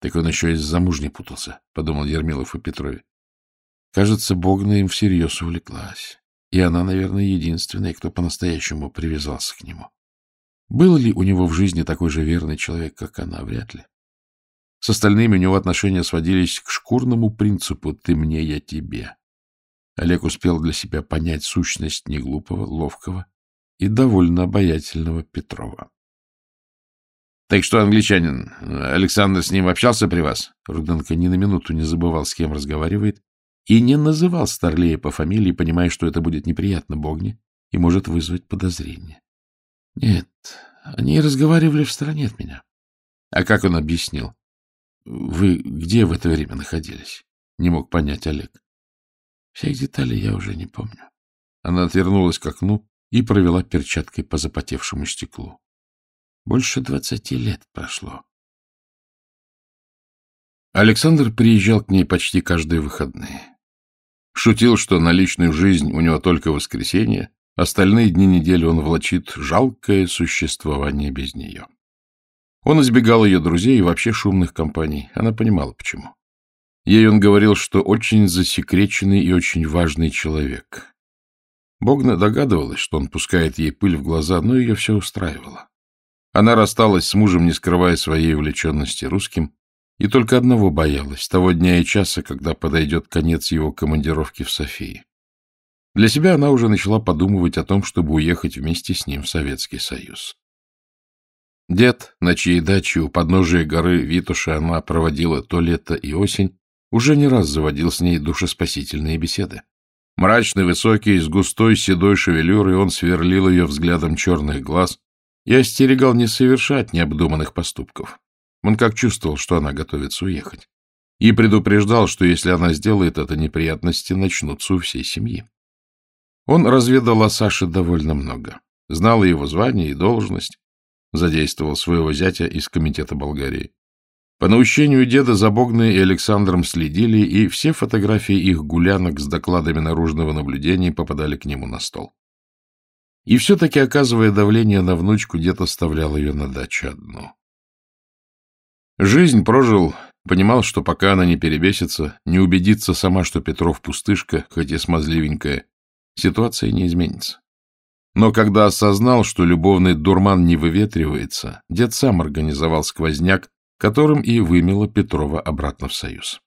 Так он еще из замужней путался, — подумал Ермилов и Петрове. Кажется, Богна им всерьез увлеклась. И она, наверное, единственная, кто по-настоящему привязался к нему. Был ли у него в жизни такой же верный человек, как она? Вряд ли. С остальными у него отношения сводились к шкурному принципу «ты мне, я тебе». Олег успел для себя понять сущность неглупого, ловкого и довольно обаятельного Петрова. — Так что, англичанин, Александр с ним общался при вас? Руденко ни на минуту не забывал, с кем разговаривает, и не называл Старлея по фамилии, понимая, что это будет неприятно Богне и может вызвать подозрение. — Нет, они разговаривали в стороне от меня. А как он объяснил? Вы где в это время находились? Не мог понять Олег. Всех деталей я уже не помню. Она отвернулась к окну и провела перчаткой по запотевшему стеклу. Больше двадцати лет прошло. Александр приезжал к ней почти каждые выходные. Шутил, что на личную жизнь у него только воскресенье, остальные дни недели он влачит жалкое существование без нее. Он избегал ее друзей и вообще шумных компаний. Она понимала, почему. Ей он говорил, что очень засекреченный и очень важный человек. Богна догадывалась, что он пускает ей пыль в глаза, но ее все устраивало. Она рассталась с мужем, не скрывая своей увлеченности русским, и только одного боялась — того дня и часа, когда подойдет конец его командировки в Софии. Для себя она уже начала подумывать о том, чтобы уехать вместе с ним в Советский Союз. Дед, на чьей даче у подножия горы Витуша она проводила то лето и осень, уже не раз заводил с ней душеспасительные беседы. Мрачный, высокий, с густой седой шевелюрой он сверлил ее взглядом черных глаз, и остерегал не совершать необдуманных поступков. Он как чувствовал, что она готовится уехать. И предупреждал, что если она сделает это, неприятности начнутся у всей семьи. Он разведал о Саше довольно много. Знал его звание и должность. Задействовал своего зятя из комитета Болгарии. По наущению деда за Богной и Александром следили, и все фотографии их гулянок с докладами наружного наблюдения попадали к нему на стол. И все-таки, оказывая давление на внучку, дед оставлял ее на даче одну. Жизнь прожил, понимал, что пока она не перебесится, не убедится сама, что Петров пустышка, хоть и смазливенькая, ситуация не изменится. Но когда осознал, что любовный дурман не выветривается, дед сам организовал сквозняк, которым и вымело Петрова обратно в Союз.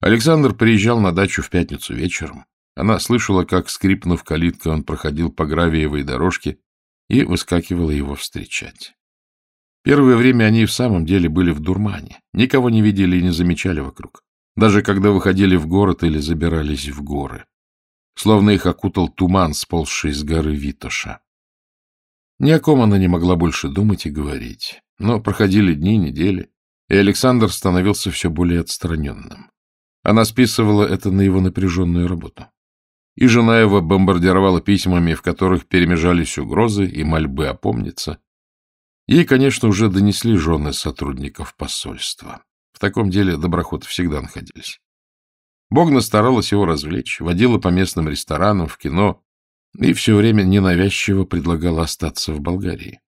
Александр приезжал на дачу в пятницу вечером, она слышала, как, скрипнув калиткой, он проходил по гравиевой дорожке и выскакивала его встречать. Первое время они в самом деле были в дурмане, никого не видели и не замечали вокруг, даже когда выходили в город или забирались в горы. Словно их окутал туман, сползший с горы Витоша. Ни о ком она не могла больше думать и говорить. Но проходили дни, недели, и Александр становился все более отстраненным. Она списывала это на его напряженную работу и жена его бомбардировала письмами, в которых перемежались угрозы и мольбы опомниться. Ей, конечно, уже донесли жены сотрудников посольства. В таком деле доброходы всегда находились. Богна старалась его развлечь, водила по местным ресторанам, в кино и все время ненавязчиво предлагала остаться в Болгарии.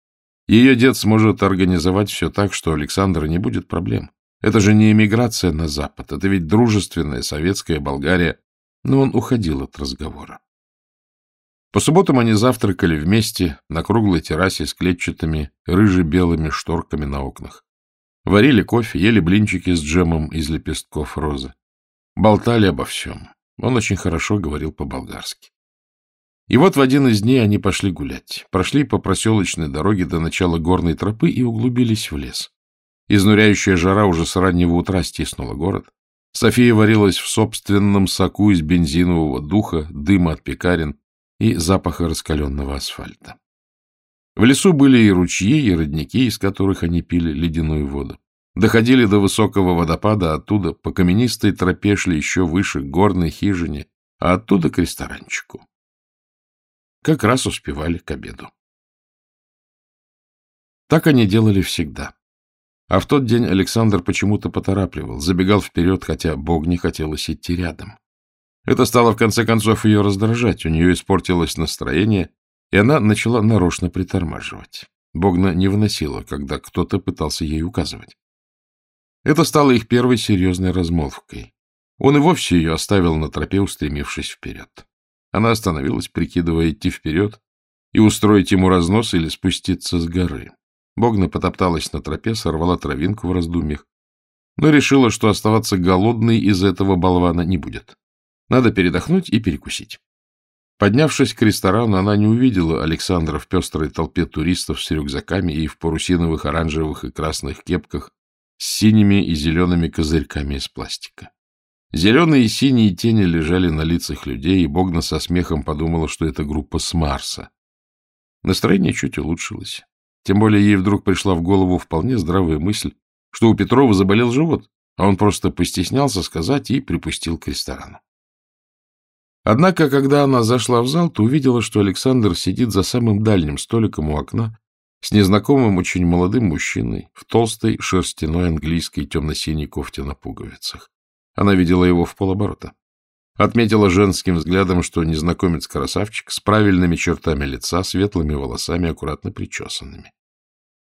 Ее дед сможет организовать все так, что Александра не будет проблем. Это же не эмиграция на Запад, это ведь дружественная советская Болгария, но он уходил от разговора. По субботам они завтракали вместе на круглой террасе с клетчатыми рыже-белыми шторками на окнах. Варили кофе, ели блинчики с джемом из лепестков розы. Болтали обо всем. Он очень хорошо говорил по-болгарски. И вот в один из дней они пошли гулять. Прошли по проселочной дороге до начала горной тропы и углубились в лес. Изнуряющая жара уже с раннего утра стиснула город. София варилась в собственном соку из бензинового духа, дыма от пекарен и запаха раскаленного асфальта. В лесу были и ручьи, и родники, из которых они пили ледяную воду. Доходили до высокого водопада, оттуда по каменистой тропе шли еще выше к горной хижине, а оттуда к ресторанчику. Как раз успевали к обеду. Так они делали всегда. А в тот день Александр почему-то поторапливал, забегал вперед, хотя Бог не хотелось идти рядом. Это стало в конце концов ее раздражать, у нее испортилось настроение, и она начала нарочно притормаживать. Богна не выносила, когда кто-то пытался ей указывать. Это стало их первой серьезной размолвкой. Он и вовсе ее оставил на тропе, устремившись вперед. Она остановилась, прикидывая идти вперед и устроить ему разнос или спуститься с горы. Богна потопталась на тропе, сорвала травинку в раздумьях, но решила, что оставаться голодной из этого болвана не будет. Надо передохнуть и перекусить. Поднявшись к ресторану, она не увидела Александра в пестрой толпе туристов с рюкзаками и в парусиновых оранжевых и красных кепках с синими и зелеными козырьками из пластика. Зеленые и синие тени лежали на лицах людей, и Богна со смехом подумала, что это группа с Марса. Настроение чуть улучшилось. Тем более ей вдруг пришла в голову вполне здравая мысль, что у Петрова заболел живот, а он просто постеснялся сказать и припустил к ресторану. Однако, когда она зашла в зал, то увидела, что Александр сидит за самым дальним столиком у окна с незнакомым, очень молодым мужчиной в толстой шерстяной английской темно-синей кофте на пуговицах. Она видела его в полоборота. Отметила женским взглядом, что незнакомец-красавчик с правильными чертами лица, светлыми волосами, аккуратно причесанными.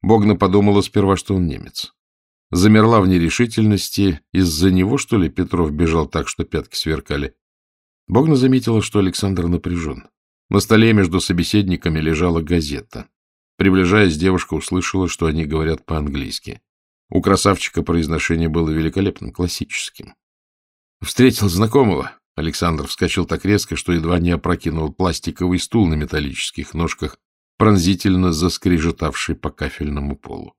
Богна подумала сперва, что он немец. Замерла в нерешительности. Из-за него, что ли, Петров бежал так, что пятки сверкали. Богна заметила, что Александр напряжен. На столе между собеседниками лежала газета. Приближаясь, девушка услышала, что они говорят по-английски. У красавчика произношение было великолепным, классическим. Встретил знакомого. Александр вскочил так резко, что едва не опрокинул пластиковый стул на металлических ножках, пронзительно заскрежетавший по кафельному полу.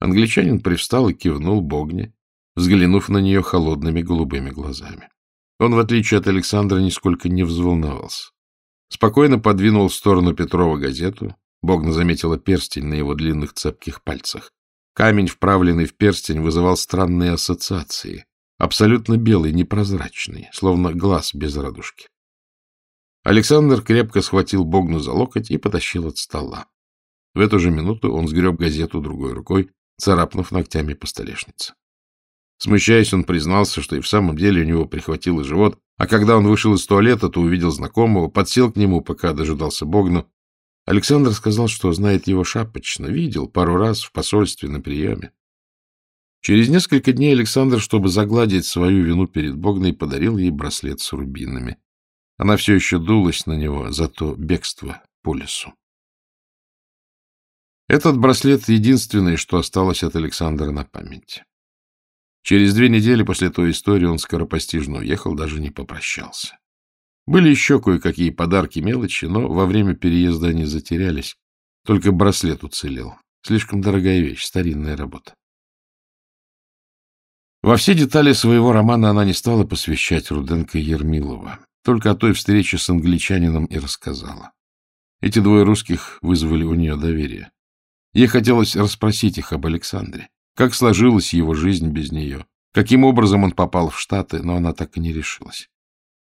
Англичанин привстал и кивнул Богне, взглянув на нее холодными голубыми глазами. Он, в отличие от Александра, нисколько не взволновался. Спокойно подвинул в сторону Петрова газету. Богна заметила перстень на его длинных цепких пальцах. Камень, вправленный в перстень, вызывал странные ассоциации. Абсолютно белый, непрозрачный, словно глаз без радужки. Александр крепко схватил Богну за локоть и потащил от стола. В эту же минуту он сгреб газету другой рукой, царапнув ногтями по столешнице. Смущаясь, он признался, что и в самом деле у него прихватило живот, а когда он вышел из туалета, то увидел знакомого, подсел к нему, пока дожидался Богну. Александр сказал, что знает его шапочно, видел пару раз в посольстве на приеме. Через несколько дней Александр, чтобы загладить свою вину перед Богной, подарил ей браслет с рубинами. Она все еще дулась на него за то бегство по лесу. Этот браслет — единственное, что осталось от Александра на память. Через две недели после той истории он скоропостижно уехал, даже не попрощался. Были еще кое-какие подарки мелочи, но во время переезда они затерялись. Только браслет уцелел. Слишком дорогая вещь, старинная работа. Во все детали своего романа она не стала посвящать Руденко Ермилова. Только о той встрече с англичанином и рассказала. Эти двое русских вызвали у нее доверие. Ей хотелось расспросить их об Александре. Как сложилась его жизнь без нее? Каким образом он попал в Штаты, но она так и не решилась.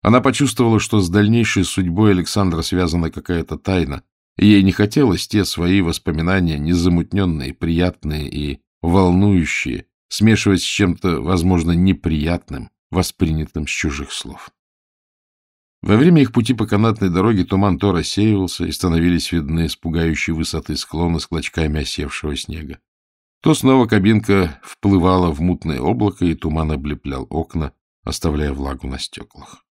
Она почувствовала, что с дальнейшей судьбой Александра связана какая-то тайна, и ей не хотелось те свои воспоминания, незамутненные, приятные и волнующие, смешивать с чем-то, возможно, неприятным, воспринятым с чужих слов. Во время их пути по канатной дороге туман то рассеивался, и становились видны с пугающей высоты склоны с клочками осевшего снега. То снова кабинка вплывала в мутное облако, и туман облеплял окна, оставляя влагу на стеклах.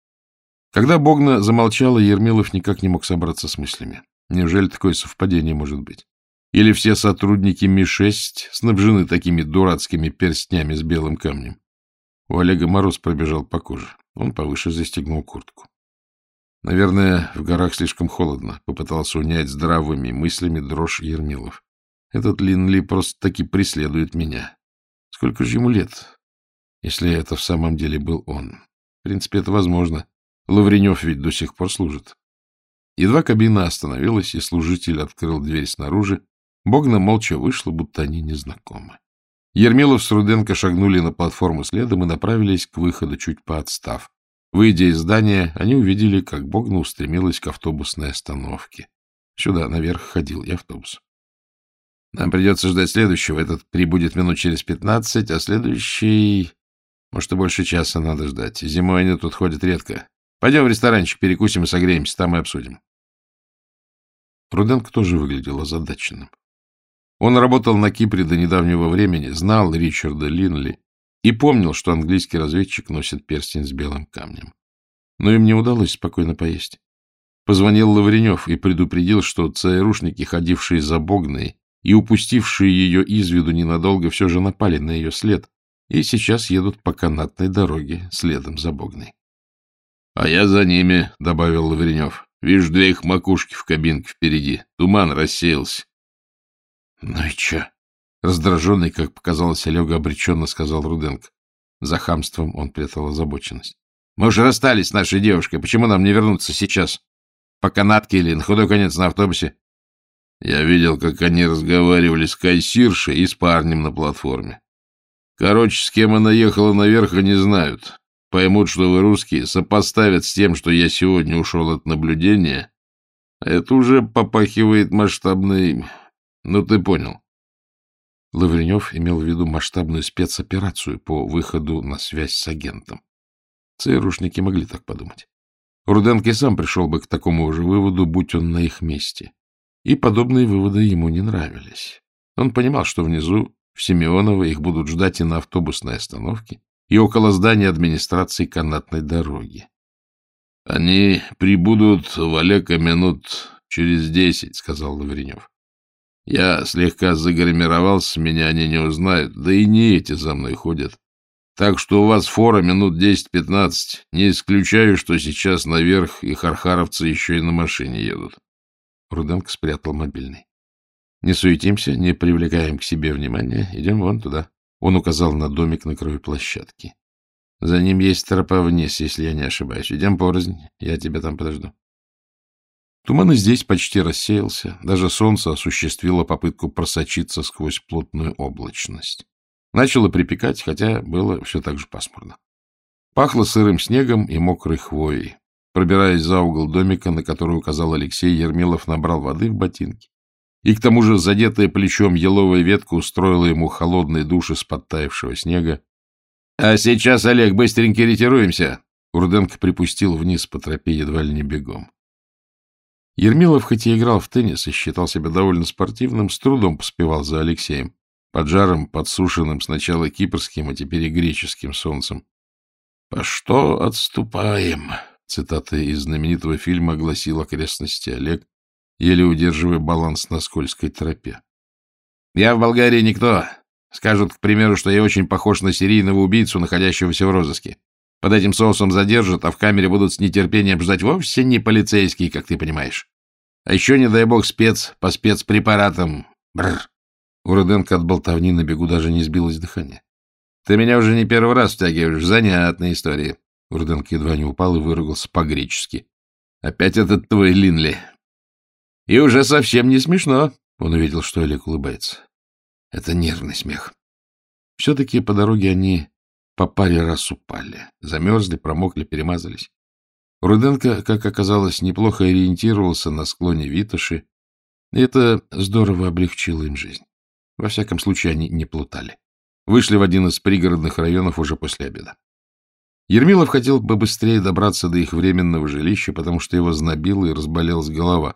Когда Богна замолчала, Ермилов никак не мог собраться с мыслями. Неужели такое совпадение может быть? Или все сотрудники Ми-6 снабжены такими дурацкими перстнями с белым камнем? У Олега мороз пробежал по коже. Он повыше застегнул куртку. Наверное, в горах слишком холодно, попытался унять здравыми мыслями дрожь Ермилов. Этот Линли просто-таки преследует меня. Сколько же ему лет, если это в самом деле был он? В принципе, это возможно. Лавренев ведь до сих пор служит. Едва кабина остановилась, и служитель открыл дверь снаружи, Богна молча вышла, будто они незнакомы. Ермилов с Руденко шагнули на платформу следом и направились к выходу, чуть поотстав. Выйдя из здания, они увидели, как Богна устремилась к автобусной остановке. Сюда, наверх, ходил и автобус. Нам придется ждать следующего. Этот прибудет минут через пятнадцать, а следующий... Может, и больше часа надо ждать. Зимой они тут ходят редко. Пойдем в ресторанчик, перекусим и согреемся, там и обсудим. Руденко тоже выглядел озадаченным. Он работал на Кипре до недавнего времени, знал Ричарда Линли и помнил, что английский разведчик носит перстень с белым камнем. Но им не удалось спокойно поесть. Позвонил Лавренев и предупредил, что ЦРУшники, ходившие за Богной и упустившие ее из виду ненадолго, все же напали на ее след и сейчас едут по канатной дороге следом за Богной. — А я за ними, — добавил Лавренев. — Вижу две их макушки в кабинке впереди. Туман рассеялся. — Ну и че? Раздраженный, как показалось, Олега обреченно сказал Руденко. За хамством он прятал озабоченность. — Мы уже расстались с нашей девушкой. Почему нам не вернуться сейчас? По канатке или на худой конец на автобусе? Я видел, как они разговаривали с кассиршей и с парнем на платформе. Короче, с кем она ехала наверх, не знают. Поймут, что вы русские, сопоставят с тем, что я сегодня ушел от наблюдения. Это уже попахивает масштабной Ну, ты понял. Лавренев имел в виду масштабную спецоперацию по выходу на связь с агентом. ЦРУшники могли так подумать. Руденко и сам пришел бы к такому же выводу, будь он на их месте. И подобные выводы ему не нравились. Он понимал, что внизу, в Семеново, их будут ждать и на автобусной остановке, и около здания администрации канатной дороги. — Они прибудут в Олега минут через десять, — сказал Лавренев. — Я слегка загримировался, меня они не узнают, да и не эти за мной ходят. Так что у вас фора минут десять-пятнадцать. Не исключаю, что сейчас наверх и хархаровцы еще и на машине едут. Руденко спрятал мобильный. — Не суетимся, не привлекаем к себе внимания. Идем вон туда. Он указал на домик на краю площадки. За ним есть тропа вниз, если я не ошибаюсь. Идем порознь, я тебя там подожду. Туман и здесь почти рассеялся. Даже солнце осуществило попытку просочиться сквозь плотную облачность. Начало припекать, хотя было все так же пасмурно. Пахло сырым снегом и мокрой хвоей. Пробираясь за угол домика, на который указал Алексей, Ермилов набрал воды в ботинки. И к тому же задетая плечом еловая ветка устроила ему холодный душ из подтаявшего снега. — А сейчас, Олег, быстренько ретируемся! Урденко припустил вниз по тропе едва ли не бегом. Ермилов, хоть и играл в теннис и считал себя довольно спортивным, с трудом поспевал за Алексеем, под жаром, подсушенным сначала кипрским, а теперь и греческим солнцем. — По что отступаем? — цитата из знаменитого фильма гласила окрестности Олег, еле удерживая баланс на скользкой тропе. — Я в Болгарии никто. Скажут, к примеру, что я очень похож на серийного убийцу, находящегося в розыске. Под этим соусом задержат, а в камере будут с нетерпением ждать вовсе не полицейские, как ты понимаешь. А еще, не дай бог, спец по спецпрепаратам. Бррр. У Руденко от болтовни на бегу даже не сбилось дыхание. — Ты меня уже не первый раз втягиваешь. Занятная история. Руденко едва не упал и выругался по-гречески. — Опять этот твой Линли. — И уже совсем не смешно. Он увидел, что Олег улыбается. Это нервный смех. Все-таки по дороге они по паре раз упали. Замерзли, промокли, перемазались. Руденко, как оказалось, неплохо ориентировался на склоне Витоши, и это здорово облегчило им жизнь. Во всяком случае, они не плутали. Вышли в один из пригородных районов уже после обеда. Ермилов хотел бы быстрее добраться до их временного жилища, потому что его знобило и разболелась голова.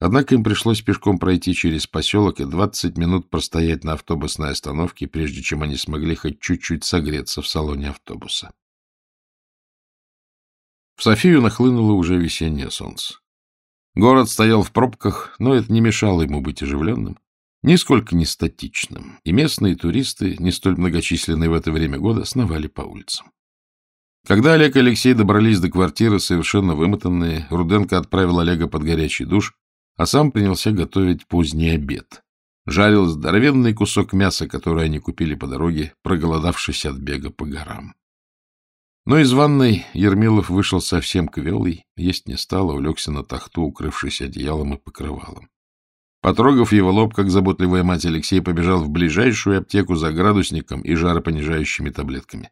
Однако им пришлось пешком пройти через поселок и 20 минут простоять на автобусной остановке, прежде чем они смогли хоть чуть-чуть согреться в салоне автобуса. В Софию нахлынуло уже весеннее солнце. Город стоял в пробках, но это не мешало ему быть оживленным, нисколько не статичным, и местные туристы, не столь многочисленные в это время года, сновали по улицам. Когда Олег и Алексей добрались до квартиры, совершенно вымотанные, Руденко отправил Олега под горячий душ, а сам принялся готовить поздний обед. Жарил здоровенный кусок мяса, который они купили по дороге, проголодавшись от бега по горам. Но из ванной Ермилов вышел совсем квелый, есть не стал, улегся на тахту, укрывшись одеялом и покрывалом. Потрогав его лоб, как заботливая мать, Алексей побежал в ближайшую аптеку за градусником и жаропонижающими таблетками.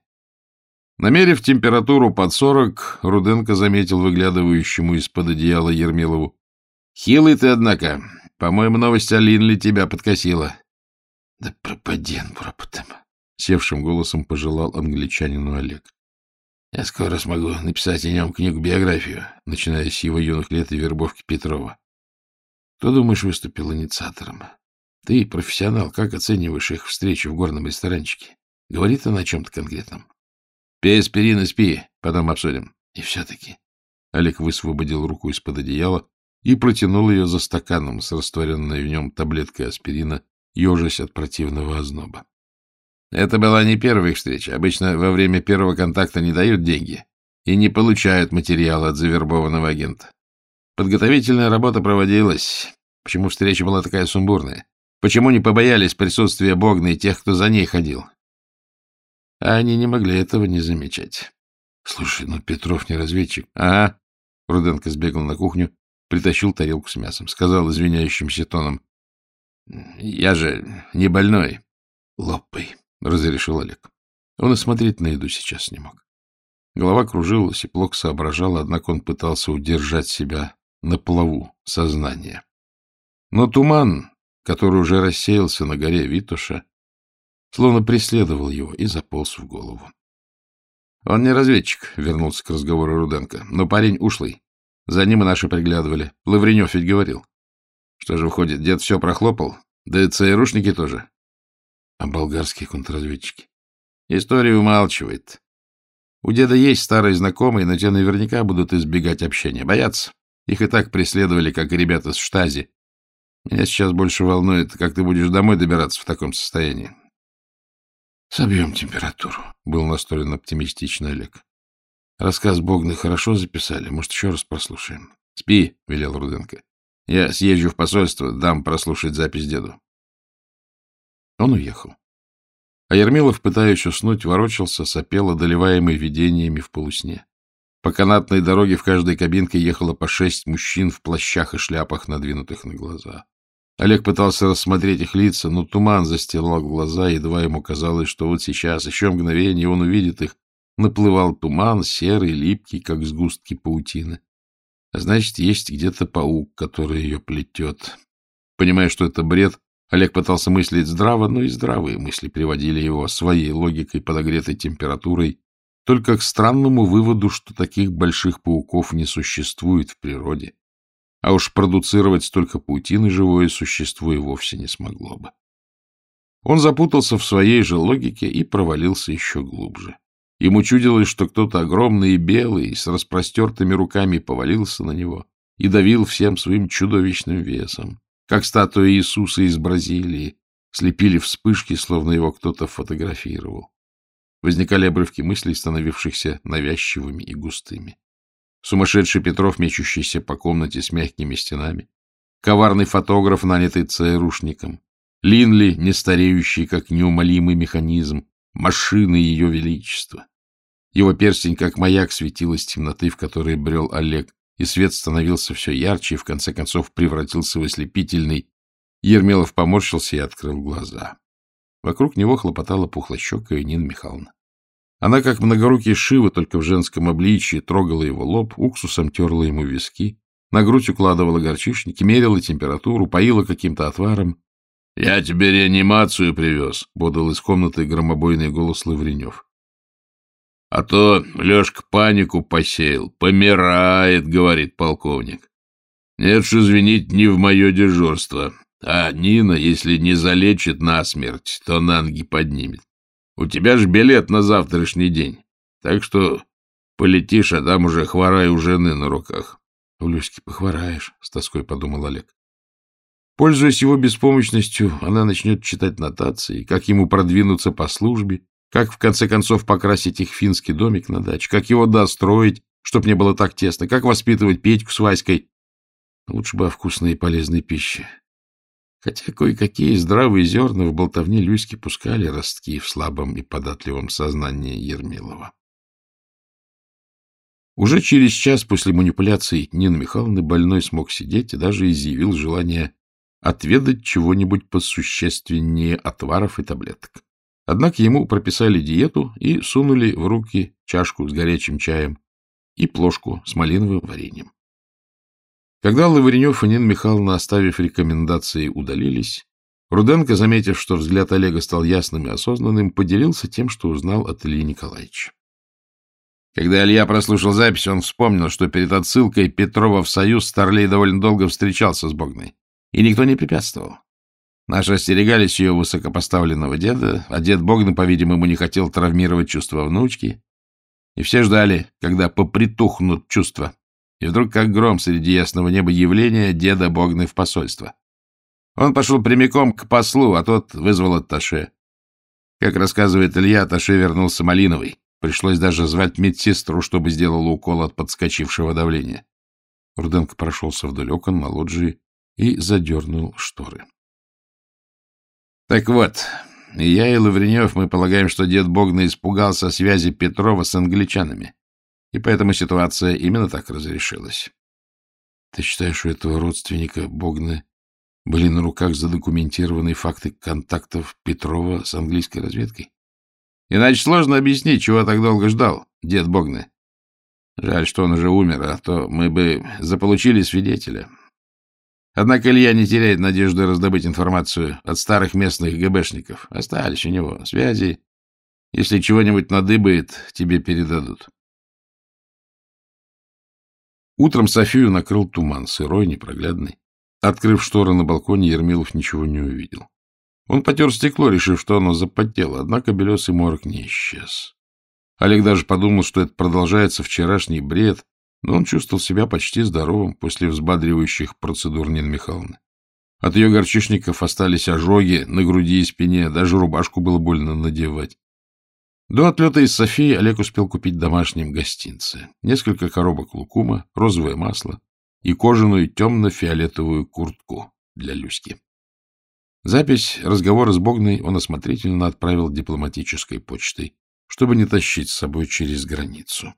Намерив температуру под сорок, Руденко заметил выглядывающему из-под одеяла Ермилову. — Хилый ты, однако. По-моему, новость о Линли тебя подкосила. — Да пропади он севшим голосом пожелал англичанину Олег. — Я скоро смогу написать о нем книгу-биографию, начиная с его юных лет и вербовки Петрова. Кто, думаешь, выступил инициатором? Ты, профессионал, как оцениваешь их встречу в горном ресторанчике? Говорит она о чем-то конкретном? Пей аспирин и спи, потом обсудим. И все-таки... Олег высвободил руку из-под одеяла и протянул ее за стаканом с растворенной в нем таблеткой аспирина, ежась от противного озноба. Это была не первая их встреча. Обычно во время первого контакта не дают деньги и не получают материала от завербованного агента. Подготовительная работа проводилась. Почему встреча была такая сумбурная? Почему не побоялись присутствия Богна и тех, кто за ней ходил? А они не могли этого не замечать. — Слушай, ну Петров не разведчик. — Ага. Руденко сбегал на кухню притащил тарелку с мясом. Сказал извиняющимся тоном. — Я же не больной. — Лопай, — разрешил Олег. Он и смотреть на еду сейчас не мог. Голова кружилась и плохо соображала, однако он пытался удержать себя на плаву сознания. Но туман, который уже рассеялся на горе Витуша, словно преследовал его и заполз в голову. — Он не разведчик, — вернулся к разговору Руденко, — но парень ушлый. За ним и наши приглядывали. Лавренев ведь говорил. Что же выходит, дед все прохлопал? Да и ЦРУшники тоже. А болгарские контрразведчики? История умалчивает. У деда есть старые знакомые, но те наверняка будут избегать общения. Боятся. Их и так преследовали, как и ребята с штази. Меня сейчас больше волнует, как ты будешь домой добираться в таком состоянии. Собьем температуру, — был настроен оптимистично Олег. Рассказ Богны хорошо записали. Может, еще раз прослушаем? — Спи, — велел Руденко. — Я съезжу в посольство, дам прослушать запись деду. Он уехал. А Ермилов, пытаясь уснуть, ворочался, сопел, одолеваемый видениями в полусне. По канатной дороге в каждой кабинке ехало по шесть мужчин в плащах и шляпах, надвинутых на глаза. Олег пытался рассмотреть их лица, но туман застилал глаза, едва ему казалось, что вот сейчас, еще мгновение, он увидит их. Наплывал туман, серый, липкий, как сгустки паутины. А значит, есть где-то паук, который ее плетет. Понимая, что это бред, Олег пытался мыслить здраво, но и здравые мысли приводили его своей логикой, подогретой температурой, только к странному выводу, что таких больших пауков не существует в природе. А уж продуцировать столько паутины живое существо и вовсе не смогло бы. Он запутался в своей же логике и провалился еще глубже. Ему чудилось, что кто-то огромный и белый, с распростертыми руками повалился на него и давил всем своим чудовищным весом, как статуя Иисуса из Бразилии, слепили вспышки, словно его кто-то фотографировал. Возникали обрывки мыслей, становившихся навязчивыми и густыми. Сумасшедший Петров, мечущийся по комнате с мягкими стенами, коварный фотограф, нанятый ЦРУшником, Линли, нестареющий, как неумолимый механизм, машины Ее Величества. Его перстень, как маяк, светил из темноты, в которой брел Олег, и свет становился все ярче и, в конце концов, превратился в ослепительный. Ермелов поморщился и открыл глаза. Вокруг него хлопотала пухлощекая Нина Михайловна. Она, как многорукий Шива, только в женском обличии, трогала его лоб, уксусом терла ему виски, на грудь укладывала горчишники, мерила температуру, поила каким-то отваром. — Я тебе реанимацию привез, — бодал из комнаты громобойный голос Лавренев. А то Лешка панику посеял. Помирает, говорит полковник. Нет ж, извините, не в мое дежурство. А Нина, если не залечит насмерть, то на ноги поднимет. У тебя ж билет на завтрашний день. Так что полетишь, а там уже хворай у жены на руках. — У Люськи похвораешь, — с тоской подумал Олег. Пользуясь его беспомощностью, она начнет читать нотации, как ему продвинуться по службе, как, в конце концов, покрасить их финский домик на даче? Как его достроить, чтоб не было так тесно? Как воспитывать Петьку с Васькой? Лучше бы о вкусной и полезной пище. Хотя кое-какие здравые зерна в болтовне Люськи пускали ростки в слабом и податливом сознании Ермилова. Уже через час после манипуляций Нины Михайловны больной смог сидеть и даже изъявил желание отведать чего-нибудь посущественнее отваров и таблеток. Однако ему прописали диету и сунули в руки чашку с горячим чаем и плошку с малиновым вареньем. Когда Лавренев и Нина Михайловна, оставив рекомендации, удалились, Руденко, заметив, что взгляд Олега стал ясным и осознанным, поделился тем, что узнал от Ильи Николаевича. Когда Илья прослушал запись, он вспомнил, что перед отсылкой Петрова в Союз Старлей довольно долго встречался с Богной, и никто не препятствовал. Наши остерегались ее высокопоставленного деда, а дед Богдан, по-видимому, не хотел травмировать чувства внучки. И все ждали, когда попритухнут чувства. И вдруг, как гром среди ясного неба явления, деда Богны в посольство. Он пошел прямиком к послу, а тот вызвал Атташе. Как рассказывает Илья, Атташе вернулся малиновый. Пришлось даже звать медсестру, чтобы сделала укол от подскочившего давления. Руденко прошелся вдоль окон лоджии и задернул шторы. Так вот, и я, и Лавренев, мы полагаем, что дед Богна испугался связи Петрова с англичанами, и поэтому ситуация именно так разрешилась. Ты считаешь, у этого родственника Богны были на руках задокументированные факты контактов Петрова с английской разведкой? Иначе сложно объяснить, чего так долго ждал дед Богны. Жаль, что он уже умер, а то мы бы заполучили свидетеля. Однако Илья не теряет надежды раздобыть информацию от старых местных ГБшников. Остались у него связи. Если чего-нибудь надыбает, тебе передадут. Утром Софию накрыл туман, сырой, непроглядный. Открыв шторы на балконе, Ермилов ничего не увидел. Он потер стекло, решив, что оно запотело, однако белесый морок не исчез. Олег даже подумал, что это продолжается вчерашний бред, но он чувствовал себя почти здоровым после взбадривающих процедур Нины Михайловны. От ее горчишников остались ожоги на груди и спине, даже рубашку было больно надевать. До отлета из Софии Олег успел купить домашним гостинцы. Несколько коробок лукума, розовое масло и кожаную темно-фиолетовую куртку для Люськи. Запись разговора с Богной он осмотрительно отправил дипломатической почтой, чтобы не тащить с собой через границу.